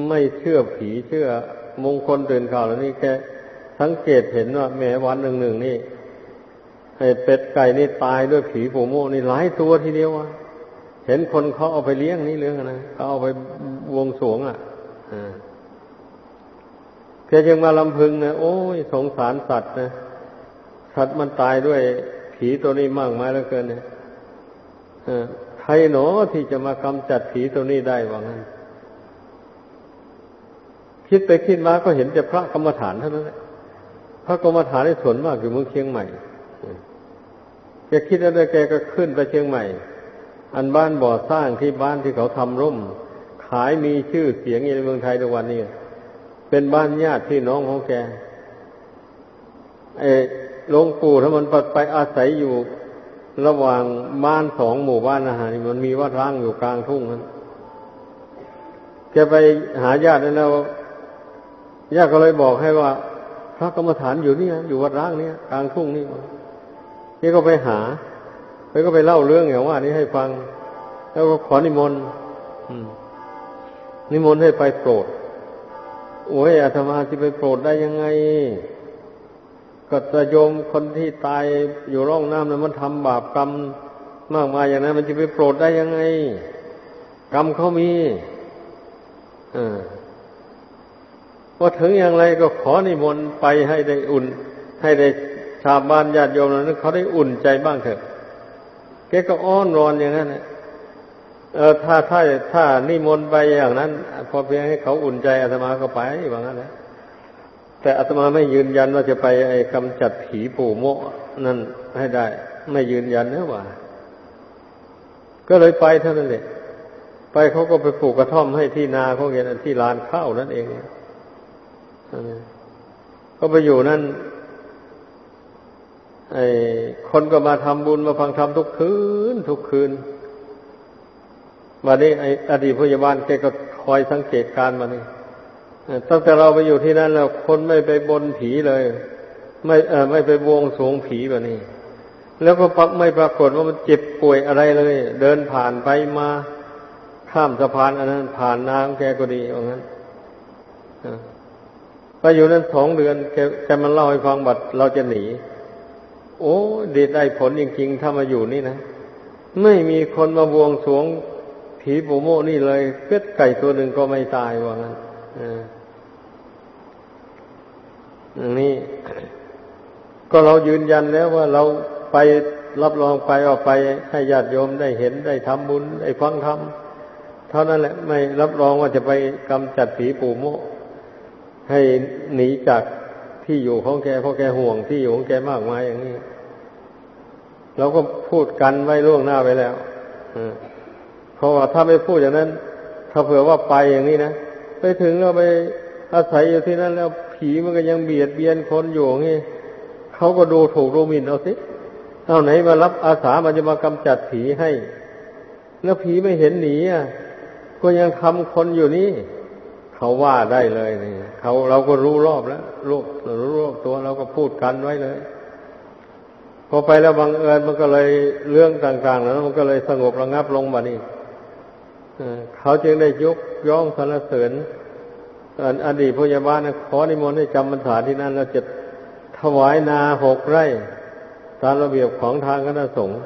ไม่เชื่อผีเชื่อ มงคลตื่นข่าวแล้วนี่แกสังเกตเห็นว่าแม้วันหนึ่งหนึ่งนี่ไอ้เป็ดไก่นี่ตายด้วยผีปูโมนี่หลายตัวทีเดียวอะเห็นคนเขาเอาไปเลี้ยงนี่เรื่องนะเขาเอาไปวงสวงอะเพียงมาลำพึงนะโอ้ยสงสารสัตว์นะสัตว์มันตายด้วยผีตัวนี้มากมายเหลือเกินเนี่ยใครหนอที่จะมากำจัดผีตัวนี้ได้ว่างั้น คิดไปคิดมาก็เห็นแต่พระกรรมฐานเท่านั้นแหละพระกรรมฐานในส่วนมากอยู่เมืองเชียงใหม่แกคิดแล้วแกก็ขึ้นไปเชียงใหม่ อันบ้านบ่อสร้างที่บ้านที่เขาทำร่ม ขายมีชื่อเสียงในเมืองไทยทุกวันนี้เป็นบ้านญาติพี่น้องของแกไอ้หลวงปู่ถ้ามันไปอาศัยอยู่ระหว่างบ้านสองหมู่บ้านอาหารมันมีวัดร้างอยู่กลางทุ่งนั้นแกไปหาญาติแล้ว ญาก็เลยบอกให้ว่า พระกรรมฐานอยู่นี่อยู่วัดร้างนี่กลางทุ่งนี่นี่ก็ไปหาไปก็ไปเล่าเรื่องอย่างว่านี้ให้ฟัง แล้วก็ขอนิมนต์นิมนต์ให้ไปโปรด โอ้ยอาตมาจะไปโปรดได้ยังไงก็จะโยมคนที่ตายอยู่ร่องน้ำนั้นมันทำบาปกรรมมากมายอย่างนั้น มันจะไปโปรดได้ยังไง กรรมเขามีอ่า ว่าถึงอย่างไรก็ขอนิมนต์ไปให้ได้อุ่น ให้ได้ชาวบ้านญาติโยมนั้นเขาได้อุ่นใจบ้างเถอะแกก็อ้อนรอนอย่างนั้นเออถ้าถ้าถ้านิมนต์ไปอย่างนั้น พอเพียงให้เขาอุ่นใจอาตมาก็ไปว่างั้นนะแต่อาตมาไม่ยืนยันว่าจะไปไอ้กำจัดผีปู่โมนั่นให้ได้ ไม่ยืนยันนะว่า ก็เลยไปเท่านั้นเลยไปเขาก็ไปปลูกกระท่อมให้ที่นาเขาเห็นที่ลานข้าวนั่นเอง ก็ไปอยู่นั่นไอ้คนก็มาทำบุญมาฟังธรรมทุกคืน ทุกคืนวันนี้ไอ้อดีตพยาบาลแกก็คอยสังเกตการมานี่ตั้งแต่เราไปอยู่ที่นั่นแล้ว คนไม่ไปบนผีเลย ไม่เออไม่ไปบวงสวงผีแบบนี้ แล้วก็ปักไม่ปรากฏว่ามันเจ็บป่วยอะไรเลย เดินผ่านไปมาข้ามสะพานอันนั้นผ่านน้ำแกก็ดีว่างั้น ไปอยู่นั้นสองเดือนแกแกมันเล่าให้ฟังบัดเราจะหนี โอ้ดีได้ผลจริงๆถ้ามาอยู่นี่นะ ไม่มีคนมาบวงสวงผีปูโมนี่เลยเป็ดไก่ตัวหนึ่งก็ไม่ตายว่างั้นนี่ก็เรายืนยันแล้วว่าเราไปรับรองไปออกไปให้ญาติโยมได้เห็นได้ทำบุญได้ฟังธรรมเท่านั้นแหละ ไม่รับรองว่าจะไปกำจัดผีปู่โม ให้หนีจากที่อยู่ของแกเพราะแกห่วงที่อยู่ของแกมากมายอย่างนี้เราก็พูดกันไว้ล่วงหน้าไปแล้วเพราะว่าถ้าไม่พูดอย่างนั้น ถ้าเผื่อว่าไปอย่างนี้นะไปถึงเราไปอาศัยอยู่ที่นั่นแล้วผีมันก็ยังเบียดเบียนคนอยู่อย่างนี้เขาก็ดูถูกดูหมิ่นเอาสิเอาไหนมารับอาสามันจะมากำจัดผีให้ แล้วผีไม่เห็นหนีอะก็ยังทำคนอยู่นี่ เขาว่าได้เลยนี่เขาเราก็รู้รอบแล้วรู้รู้รอบตัวเราก็พูดกันไว้เลย พอไปแล้วบังเอิญมันก็เลยเรื่องต่างๆแล้วมันก็เลยสงบระงับลงมานี่เขาจึงได้ยกย่องสรรเสริญอดีตพยาบาลขอนิมนต์ให้จำพรรษาที่นั่นแล้วจะถวายนาหกไร่ ตามระเบียบของทางคณะสงฆ์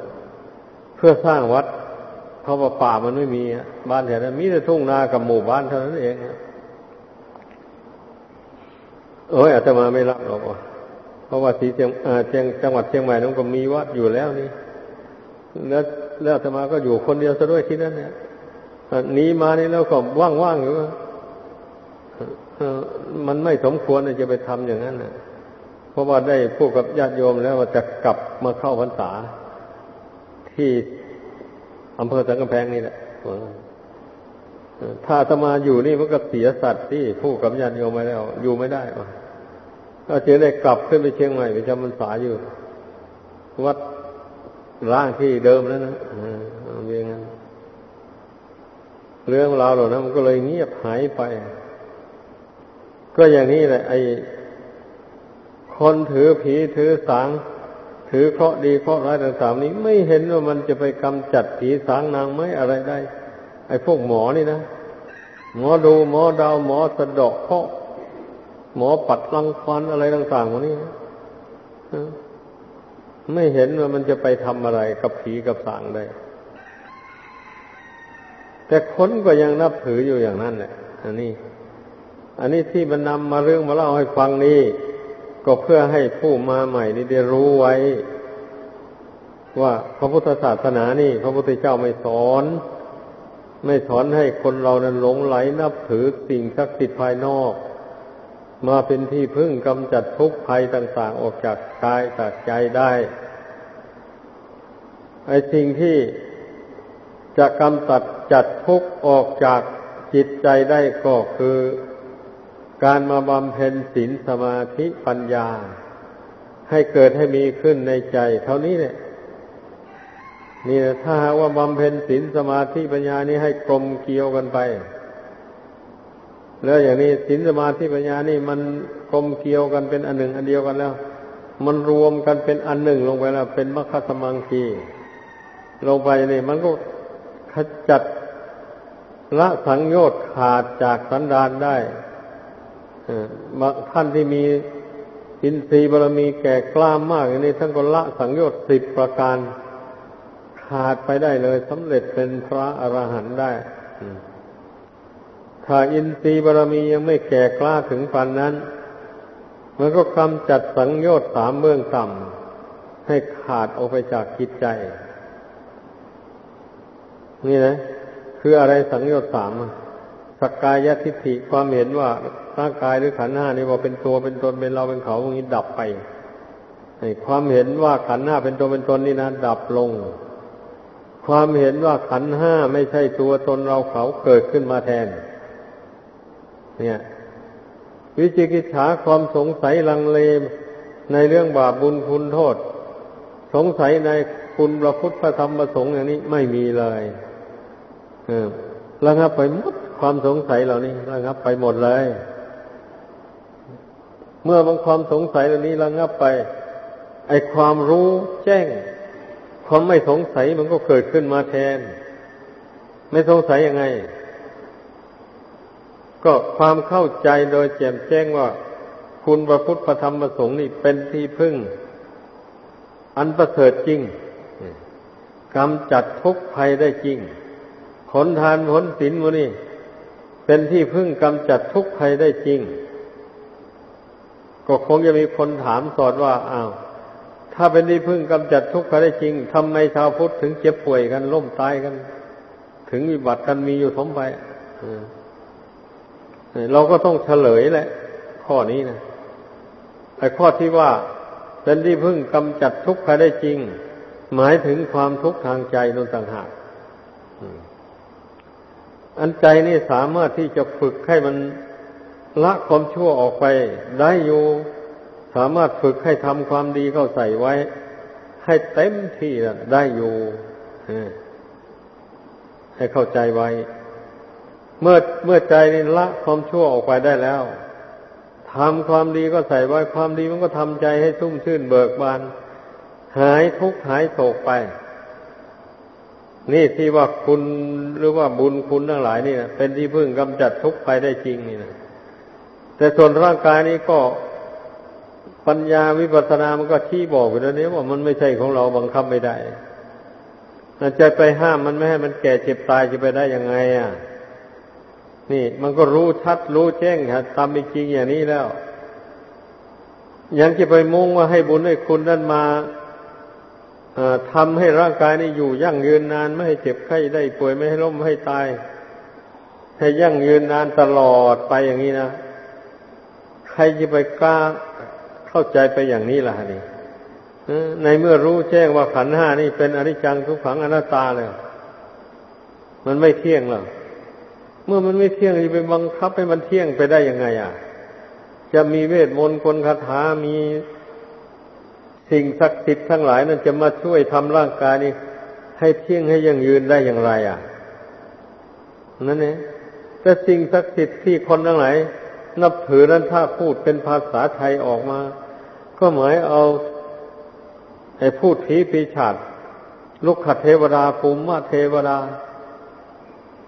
เพื่อสร้างวัดเพราะว่าป่ามันไม่มีบ้านแถวนั้นมีแต่ทุ่งนากับหมู่บ้านเท่านั้นเอง เอ้ยอาตมาไม่รับหรอกเพราะว่าสีเชียงเชียงจังหวัดเชียงใหม่นั้นก็มีวัดอยู่แล้วนี่ แล้วแล้วอาตมาก็อยู่คนเดียวซะด้วยที่นั่นเนี่ยหนีมานี่แล้วก็ว่างๆอยู่มันไม่สมควรจะไปทำอย่างนั้นนะเพราะว่าได้พูดกับญาติโยมแล้วว่าจะกลับมาเข้าพรรษาที่อำเภอสังกำแพงนี่แหละ ถ้าจะมาอยู่นี่มันก็เสียสัตว์ที่พูดกับญาติโยมมาแล้ว อยู่ไม่ได้ก็จะได้กลับขึ้นไปเชียงใหม่ไปจำพรรษาอยู่ วัดร่างที่เดิมแล้วนะเรื่องนั้นเรื่องราวเหล่านั้นมันก็เลยเงียบหายไป ก็อย่างนี้แหละ ไอ้คนถือผีถือสาง ถือเคราะดีเคราะร้ายต่างๆนี้ ไม่เห็นว่ามันจะไปกำจัดผีสางนางไม้อะไรได้ ไอ้พวกหมอนี่นะ หมอดูหมอดาวหมอสะดอกเคาะหมอปัดรังควันอะไรต่างๆพวกนี้ไม่เห็นว่ามันจะไปทำอะไรกับผีกับสางได้ แต่คนก็ยังนับถืออยู่อย่างนั้นแหละ อันนี้ อันนี้ที่มันนำมาเรื่องมาเล่าให้ฟังนี้ก็เพื่อให้ผู้มาใหม่นี่ได้รู้ไว้ ว่าพระพุทธศาสนานี่ พระพุทธเจ้าไม่สอน ไม่สอนให้คนเรานั้นหลงไหลนับถือสิ่งศักดิ์สิทธิ์ภายนอก มาเป็นที่พึ่งกำจัดทุกข์ภัยต่าง ๆ ออกจากกายจากใจได้ไอ้สิ่งที่จะกำจัดจัดทุกข์ออกจากจิตใจได้ก็คือ การมาบำเพ็ญศีลสมาธิปัญญา ให้เกิดให้มีขึ้นในใจ เท่านี้เนี่ย นี่ถ้าหากว่าบำเพ็ญศีลสมาธิปัญญานี้ให้กลมเกี่ยวกันไป แล้วอย่างนี้ศีลสมาธิปัญญานี่มันกลมเกี่ยวกันเป็นอันหนึ่ง อันเดียวกันแล้ว มันรวมกันเป็นอันหนึ่งลงไปแล้ว เป็นมรรคสมังคีลงไปนี่มันก็ขจัดละสังโยชน์ขาดจากสันดานได้ท่านที่มีอินทรีย์บารมีแก่กล้ามมากอย่างนี้ท่านก็ละสังโยชน์สิบประการ ขาดไปได้เลยสำเร็จเป็นพระอรหันต์ได้ ถ้าอินทรีย์บารมียังไม่แก่กล้าถึงปันนั้น มันก็กำจัดสังโยชน์สามเบื้องต่ำให้ขาดออกไปจากจิตใจ นี่นะ คืออะไรสังโยชน์สามสกกายทิฏฐิความเห็นว่าร่างกายหรือขันธ์ห้านี่ว่าเป็นตัวเป็นตนเป็นเราเป็นเขาอย่างนี้ดับไปความเห็นว่าขันธ์ห้าเป็นตัวเป็นตนนี่นะ ดับลง ความเห็นว่าขันห้าไม่ใช่ตัวตนเราเขาเกิดขึ้นมาแทน เนี่ย วิจิกิจฉาความสงสัยลังเลในเรื่องบาปบุญคุณโทษ สงสัยในคุณพระพุทธธรรมประสงค์อย่างนี้ไม่มีเลยระงับไปหมดความสงสัยเหล่านี้ระงับไปหมดเลย เมื่อบางความสงสัยเหล่านี้ระงับไป ไอความรู้แจ้ง ความไม่สงสัยมันก็เกิดขึ้นมาแทน ไม่สงสัยยังไง ก็ความเข้าใจโดยแจ่มแจ้งว่า คุณพระพุทธพระธรรมพระสงฆ์นี่เป็นที่พึ่ง อันประเสริฐจริงกำจัดทุกภัยได้จริงผลทานผลศีลมูนี่เป็นที่พึ่งกำจัดทุกภัยได้จริง ก็คงจะมีคนถามสอดว่าอ้าว ถ้าเป็นที่พึ่งกำจัดทุกภัยได้จริงทำไมชาวพุทธถึงเจ็บป่วยกันล้มตายกัน ถึงวิบัติกันมีอยู่สมไปเราก็ต้องเฉลยแหละ ข้อนี้นะไอ้ข้อที่ว่าเป็นที่พึ่งกำจัดทุกภัยได้จริง หมายถึงความทุกข์ทางใจนั่นต่างหากอันใจนี่สามารถที่จะฝึกให้มันละความชั่วออกไปได้อยู่ สามารถฝึกให้ทำความดีเข้าใส่ไว้ ให้เต็มที่ได้อยู่ให้เข้าใจไว้ เมื่อเมื่อใจนี่ละความชั่วออกไปได้แล้วทำความดีก็ใส่ไว้ความดีมันก็ทำใจให้ชุ่มชื่นเบิกบาน หายทุกข์หายโศกไป นี่ที่ว่าคุณหรือว่าบุญคุณทั้งหลายนี่นะเป็นที่พึ่งกำจัดทุกข์ไปได้จริงนี่นะแต่ส่วนร่างกายนี้ก็ ปัญญาวิปัสสนามันก็ชี้บอกอยู่แล้วนี้ว่ามันไม่ใช่ของเราบังคับไม่ได้จไปห้ามมันไม่ให้มันแก่เจ็บตายจะไปได้ยังไงอะ นี่ มันก็รู้ชัดรู้แจ้งครับตามเป็นจริงอย่างนี้แล้ว ยังจะไปมุ่งว่าให้บุญให้คุณนั่นมาทำให้ร่างกายนี้อยู่ยั่งยืนนานไม่ให้เจ็บไข้ได้ป่วยไม่ให้ล้มไม่ให้ตาย ให้ยั่งยืนนานตลอดไปอย่างนี้นะใครจะไปกล้า เข้าใจไปอย่างนี้ล่ะนี่ในเมื่อรู้แจ้งว่าขันห้านี่เป็นอนิจจังทุกขังอนัตตาเลยมันไม่เที่ยงหรอกเมื่อมันไม่เที่ยงจะไปบังคับให้มันเที่ยงไปได้ยังไง อะ จะมีเวทมนต์คนคาถามีสิ่งศักดิ์สิทธิ์ทั้งหลายนั้นจะมาช่วยทำร่างกายนี้ให้เที่ยงให้ยังยืนได้อย่างไร อะนั่นเองแต่สิ่งศักดิ์สิทธิ์ที่คนทั้งหลายนับถือนั้นถ้าพูดเป็นภาษาไทยออกมา ก็หมายเอาไอ้พูดผีปีชาดลุกขเทวดาภูมิมาเทวดา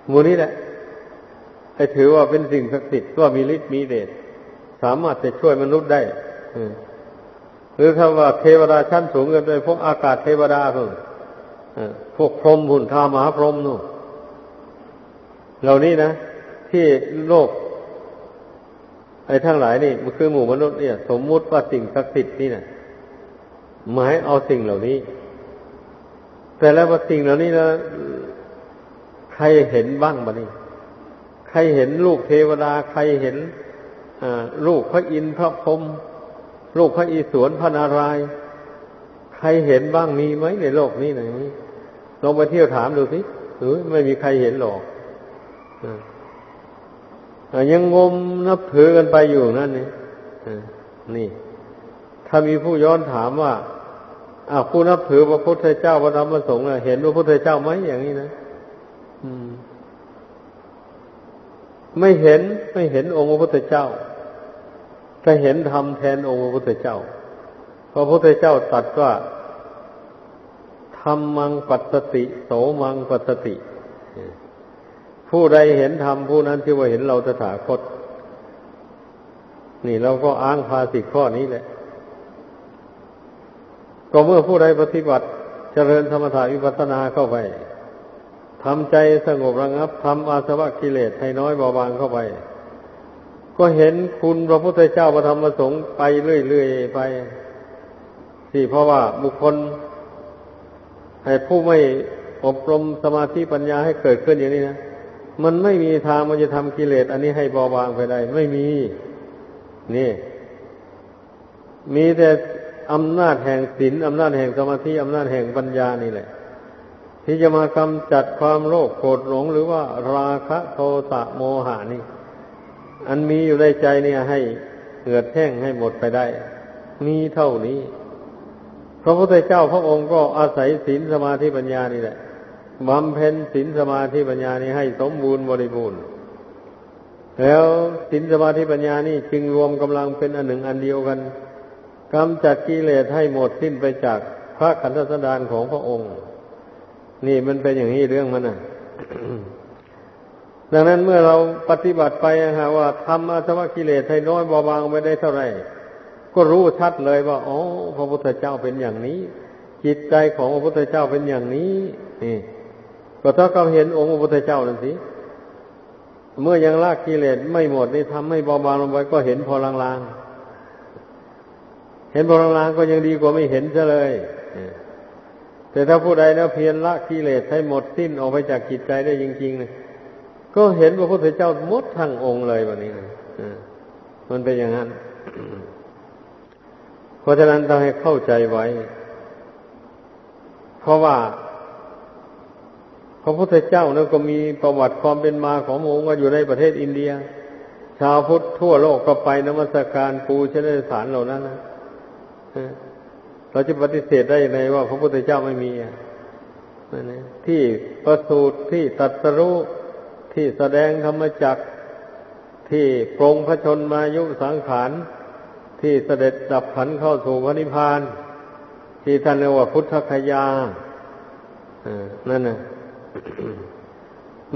หมูนี้แหละไอ้ถือว่าเป็นสิ่งศักดิ์สิทธิ์ก็มีฤทธิ์มีเดชสามารถจะช่วยมนุษย์ได้หรือคำว่าเทวดาชั้นสูงกันไปพวกอากาศเทวดาพวกพวกพรหมหุ่นทามหาพรหมนู่นเหล่านี้นะ ที่โลก ไอ้ทั้งหลายนี่มันคือหมู่มนุษย์เนี่ย สมมุติว่าสิ่งศักดิ์สิทธิ์นี่นะหมายเอาสิ่งเหล่านี้ แต่แล้วว่าสิ่งเหล่านี้นะใครเห็นบ้างบ้านี่ใครเห็นลูกเทวดา ใครเห็นลูกพระอินทร์พระพรหมลูกพระอิศวรพระนาราย ใครเห็นบ้างมีไหมในโลกนี้ไหนลองไปเที่ยวถามดูสิหรือไม่มีใครเห็นหรอก ยังงมนับถือกันไปอยู่นั่นนี่นี่ ถ้ามีผู้ย้อนถามว่าอ้าวผู้นับถือพระพุทธเจ้าพระธรรมพระสงฆ์เห็นพระพุทธเจ้าไหมอย่างนี้นะไม่เห็นไม่เห็นองค์พระพุทธเจ้าก็เห็นธรรมแทนองค์พระพุทธเจ้าพระพุทธเจ้าตรัสว่าธรรมังปัสติ โสมังปัสติ ผู้ใดเห็นธรรมผู้นั้นที่ว่าเห็นเราตถาคต นี่เราก็อ้างภาสิข้อนี้แหละ ก็เมื่อผู้ใดปฏิบัติเจริญธรรมถาวิปัสสนาเข้าไปทำใจสงบระงับทำอาสวะกิเลสให้น้อยเบาบางเข้าไป ก็เห็นคุณพระพุทธเจ้าประธรรมประสงค์ไปเรื่อยๆไปสิเพราะว่าบุคคลให้ผู้ไม่อบรมสมาธิปัญญาให้เกิดขึ้นอย่างนี้นะ มันไม่มีทางมันจะทำกิเลสอันนี้ให้เบาบางไปได้ ไม่มี นี่ มีแต่อำนาจแห่งศีลอำนาจแห่งสมาธิอำนาจแห่งปัญญานี่แหละ ที่จะมากำจัดความโลภโกรธหลงหรือว่า ราคะโทสะโมหานี่ อันมีอยู่ในใจเนี่ยให้เหือดแห้งให้หมดไปได้ มีเท่านี้ พระพุทธเจ้าพระองค์ก็อาศัยศีลสมาธิปัญญานี่แหละ บำเพ็ญศีลสมาธิปัญญานี้ให้สมบูรณ์บริบูรณ์ แล้วศีลสมาธิปัญญานี่จึงรวมกำลังเป็นอันหนึ่งอันเดียวกันกำจัดกิเลสให้หมดสิ้นไปจากพระขันธสดานของพระองค์ นี่มันเป็นอย่างนี้เรื่องมันนะดังนั้นเมื่อเราปฏิบัติไปฮะว่าทำอาสวะกิเลสให้น้อยเบาบางไปได้เท่าไหร่ ก็รู้ชัดเลยว่าอ๋อพระพุทธเจ้าเป็นอย่างนี้ จิตใจของพระพุทธเจ้าเป็นอย่างนี้นี่ ก็ถ้าเราเห็นองค์พระพุทธเจ้านั่นสิ เมื่อยังละกิเลสไม่หมดนี่ทำให้เบาบางลงไปก็เห็นพอลางๆ เห็นพอลางๆก็ยังดีกว่าไม่เห็นซะเลย แต่ถ้าผู้ใดนะเพียรละกิเลสให้หมดสิ้นออกไปจากจิตใจได้จริงๆนี่ก็เห็นพระพุทธเจ้าหมดทั้งองค์เลยวันนี้นะมันเป็นอย่างนั้น เพราะฉะนั้นต้องให้เข้าใจไว้ เพราะว่า ระพุทธเจ้านั้นก็มีประวัติความเป็นมาขององค์ก็อยู่ในประเทศอินเดีย ชาวพุทธทั่วโลกก็ไปนมัสการปูชนีสารเหล่านั้นนะเราจะปฏิเสธได้ไงว่า พระพุทธเจ้าไม่มีอะที่ประสูติที่ตัดสรู้ที่แสดงธรรมจักที่ปรงพระชนมายุสังขารที่เสด็จดับขันเข้าสู่พระนิพพาน ที่ท่านเรียกว่าพุทธคยานั่นน่ะ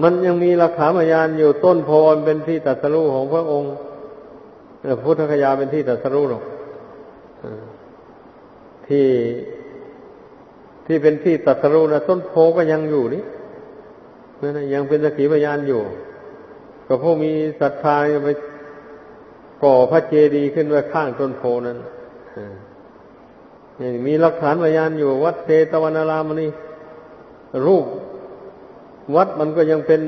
มันยังมีหลักฐานพยานอยู่ต้นโพนเป็นที่ตัดสรู้ของพระองค์พุทธคยาเป็นที่ตัดสรู้หรอกที่ที่เป็นที่ตัดสรู้นะต้นโพก็ยังอยู่นี่นั่นยังเป็นสกขีพยานอยู่ก็ผู้มีศรัทธาไปก่อพระเจดีย์ขึ้นไว้ข้างต้นโพนั้นมีหลักฐานพยานอยู่ วัดเทตวันารามนี่รูป วัดมันก็ยังเป็น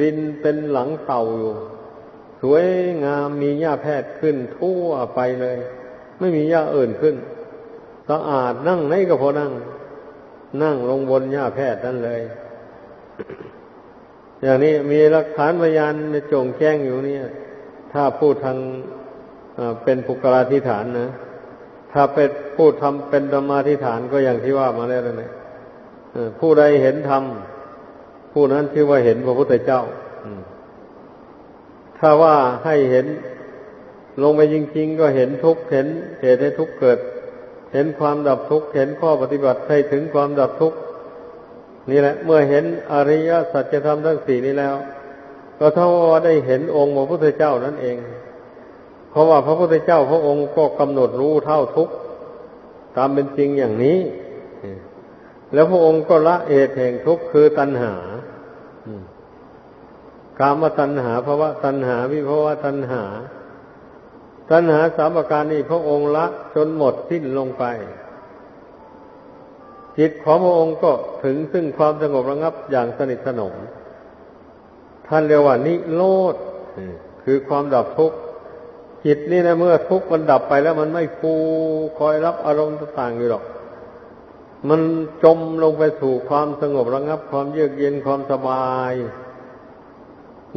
ดินเป็นหลังเต่าอยู่ สวยงามมีหญ้าแพทย์ขึ้นทั่วไปเลย ไม่มีหญ้าอื่นขึ้นสะอาดนั่งไหนก็พอนั่ง นั่งลงบนหญ้าแพทย์นั่นเลย อย่างนี้มีหลักฐานพยานในจงแจ้งอยู่เนี่ย ถ้าพูดทางเป็นปุกราธิฐานนะถ้าเป็นพูดทำเป็นธรรมาธิฐานก็อย่างที่ว่ามาแล้วนะผู้ใดเห็นธรรม ผู้นั้นชื่อว่าเห็นพระพุทธเจ้าถ้าว่าให้เห็นลงไปจริงๆก็เห็นทุกข์เห็นเหตุให้ทุกข์เกิด เห็นความดับทุกข์เห็นข้อปฏิบัติให้ถึงความดับทุกข์นี่แหละ เมื่อเห็นอริยสัจธรรมทั้งสี่นี้แล้ว ก็เท่าว่าได้เห็นองค์พระพุทธเจ้านั่นเอง เพราะว่าพระพุทธเจ้าพระองค์ก็กำหนดรู้เท่าทุกตามเป็นจริงอย่างนี้ แล้วพระองค์ก็ละเหตุแห่งทุกข์คือตัณหา กามตัณหาภาวะตัณหาวิภาวะตัณหา ตัณหาสามประการนี้พระองค์ละจนหมดสิ้นลงไป จิตของพระองค์ก็ถึงซึ่งความสงบระงับอย่างสนิทสนม ท่านเรียกว่านิโรธคือความดับทุกข์จิตนี่นะเมื่อทุกข์มันดับไปแล้วมันไม่ฟูคอยรับอารมณ์ต่างๆอยู่หรอก มันจมลงไปสู่ความสงบระงับ ความเยือกเย็นความสบาย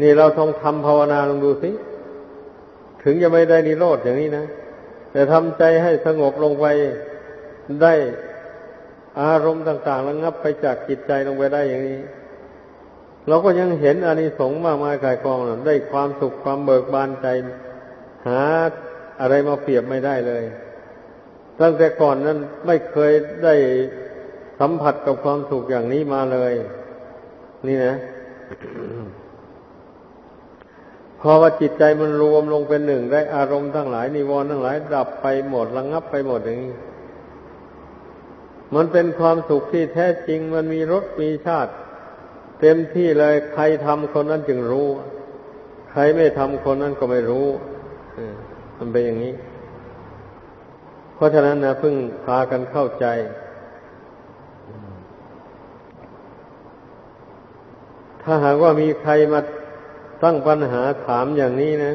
นี่เราต้องทำภาวนาลองดูสิ ถึงจะไม่ได้นิโรธอย่างนี้นะ แต่ทำใจให้สงบลงไปได้อารมณ์ต่างๆระงับไปจากจิตใจลงไปได้อย่างนี้ เราก็ยังเห็นอานิสงส์มากมายกายกองนะได้ความสุขความเบิกบานใจ หาอะไรมาเปรียบไม่ได้เลย ตั้งแต่ก่อนนั้นไม่เคยได้สัมผัสกับความสุขอย่างนี้มาเลย นี่นะ อว่าจิตใจมันรวมลงเป็นหนึ่งได้อารมณ์ทั้งหลายนิวรณ์ทั้งหลาย ดับไปหมดระงับไปหมดอย่างนี้มันเป็นความสุขที่แท้จริงมันมีรสมีชาติ เต็มที่เลยใครทำคนนั้นจึงรู้ ใครไม่ทำคนนั้นก็ไม่รู้มันเป็นอย่างนี้ เพราะฉะนั้นนะพึ่งพากันเข้าใจ ถ้าหากว่ามีใครมา ตั้งปัญหาถามอย่างนี้นะ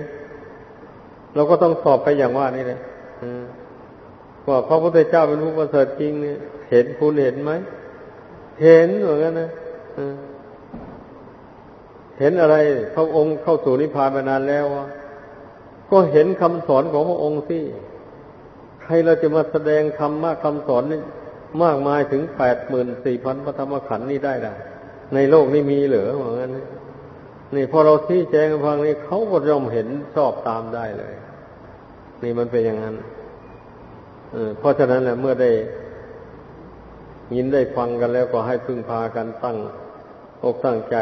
เราก็ต้องตอบไปอย่างว่านี่เลยว่าพระพุทธเจ้าเป็นผู้ประเสริฐจริงเนี่ยเห็นคุณเห็นไหม เห็นเหมือนกันนะเห็นอะไรพระองค์เข้าสู่นิพพานมานานแล้วก็เห็นคำสอนของพระองค์สิใครเราจะมาแสดงธรรมะคำสอนนี่มากมายถึงแปดหมื่นสี่พันพระธรรมขันธ์นี่ได้ล่ะ ในโลกนี้มีเหลือเหมือนกันนี่ นี่พอเราที่แจ้งฟังนี่เขาก็ย่อมเห็นชอบตามได้เลย นี่มันเป็นอย่างนั้นเพราะฉะนั้นแหละเมื่อได้ยินได้ฟังกันแล้วก็ให้พึ่งพากันตั้งอกตั้งใจ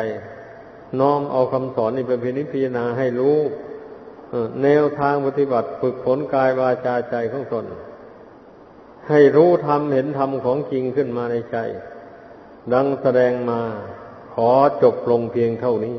น้อมเอาคำสอนนี้ไปพิจารณาให้รู้แนวทางปฏิบัติฝึกฝนกายวาจาใจของตนให้รู้ธรรมเห็นธรรมของจริงขึ้นมาในใจ ดังแสดงมาขอจบลงเพียงเท่านี้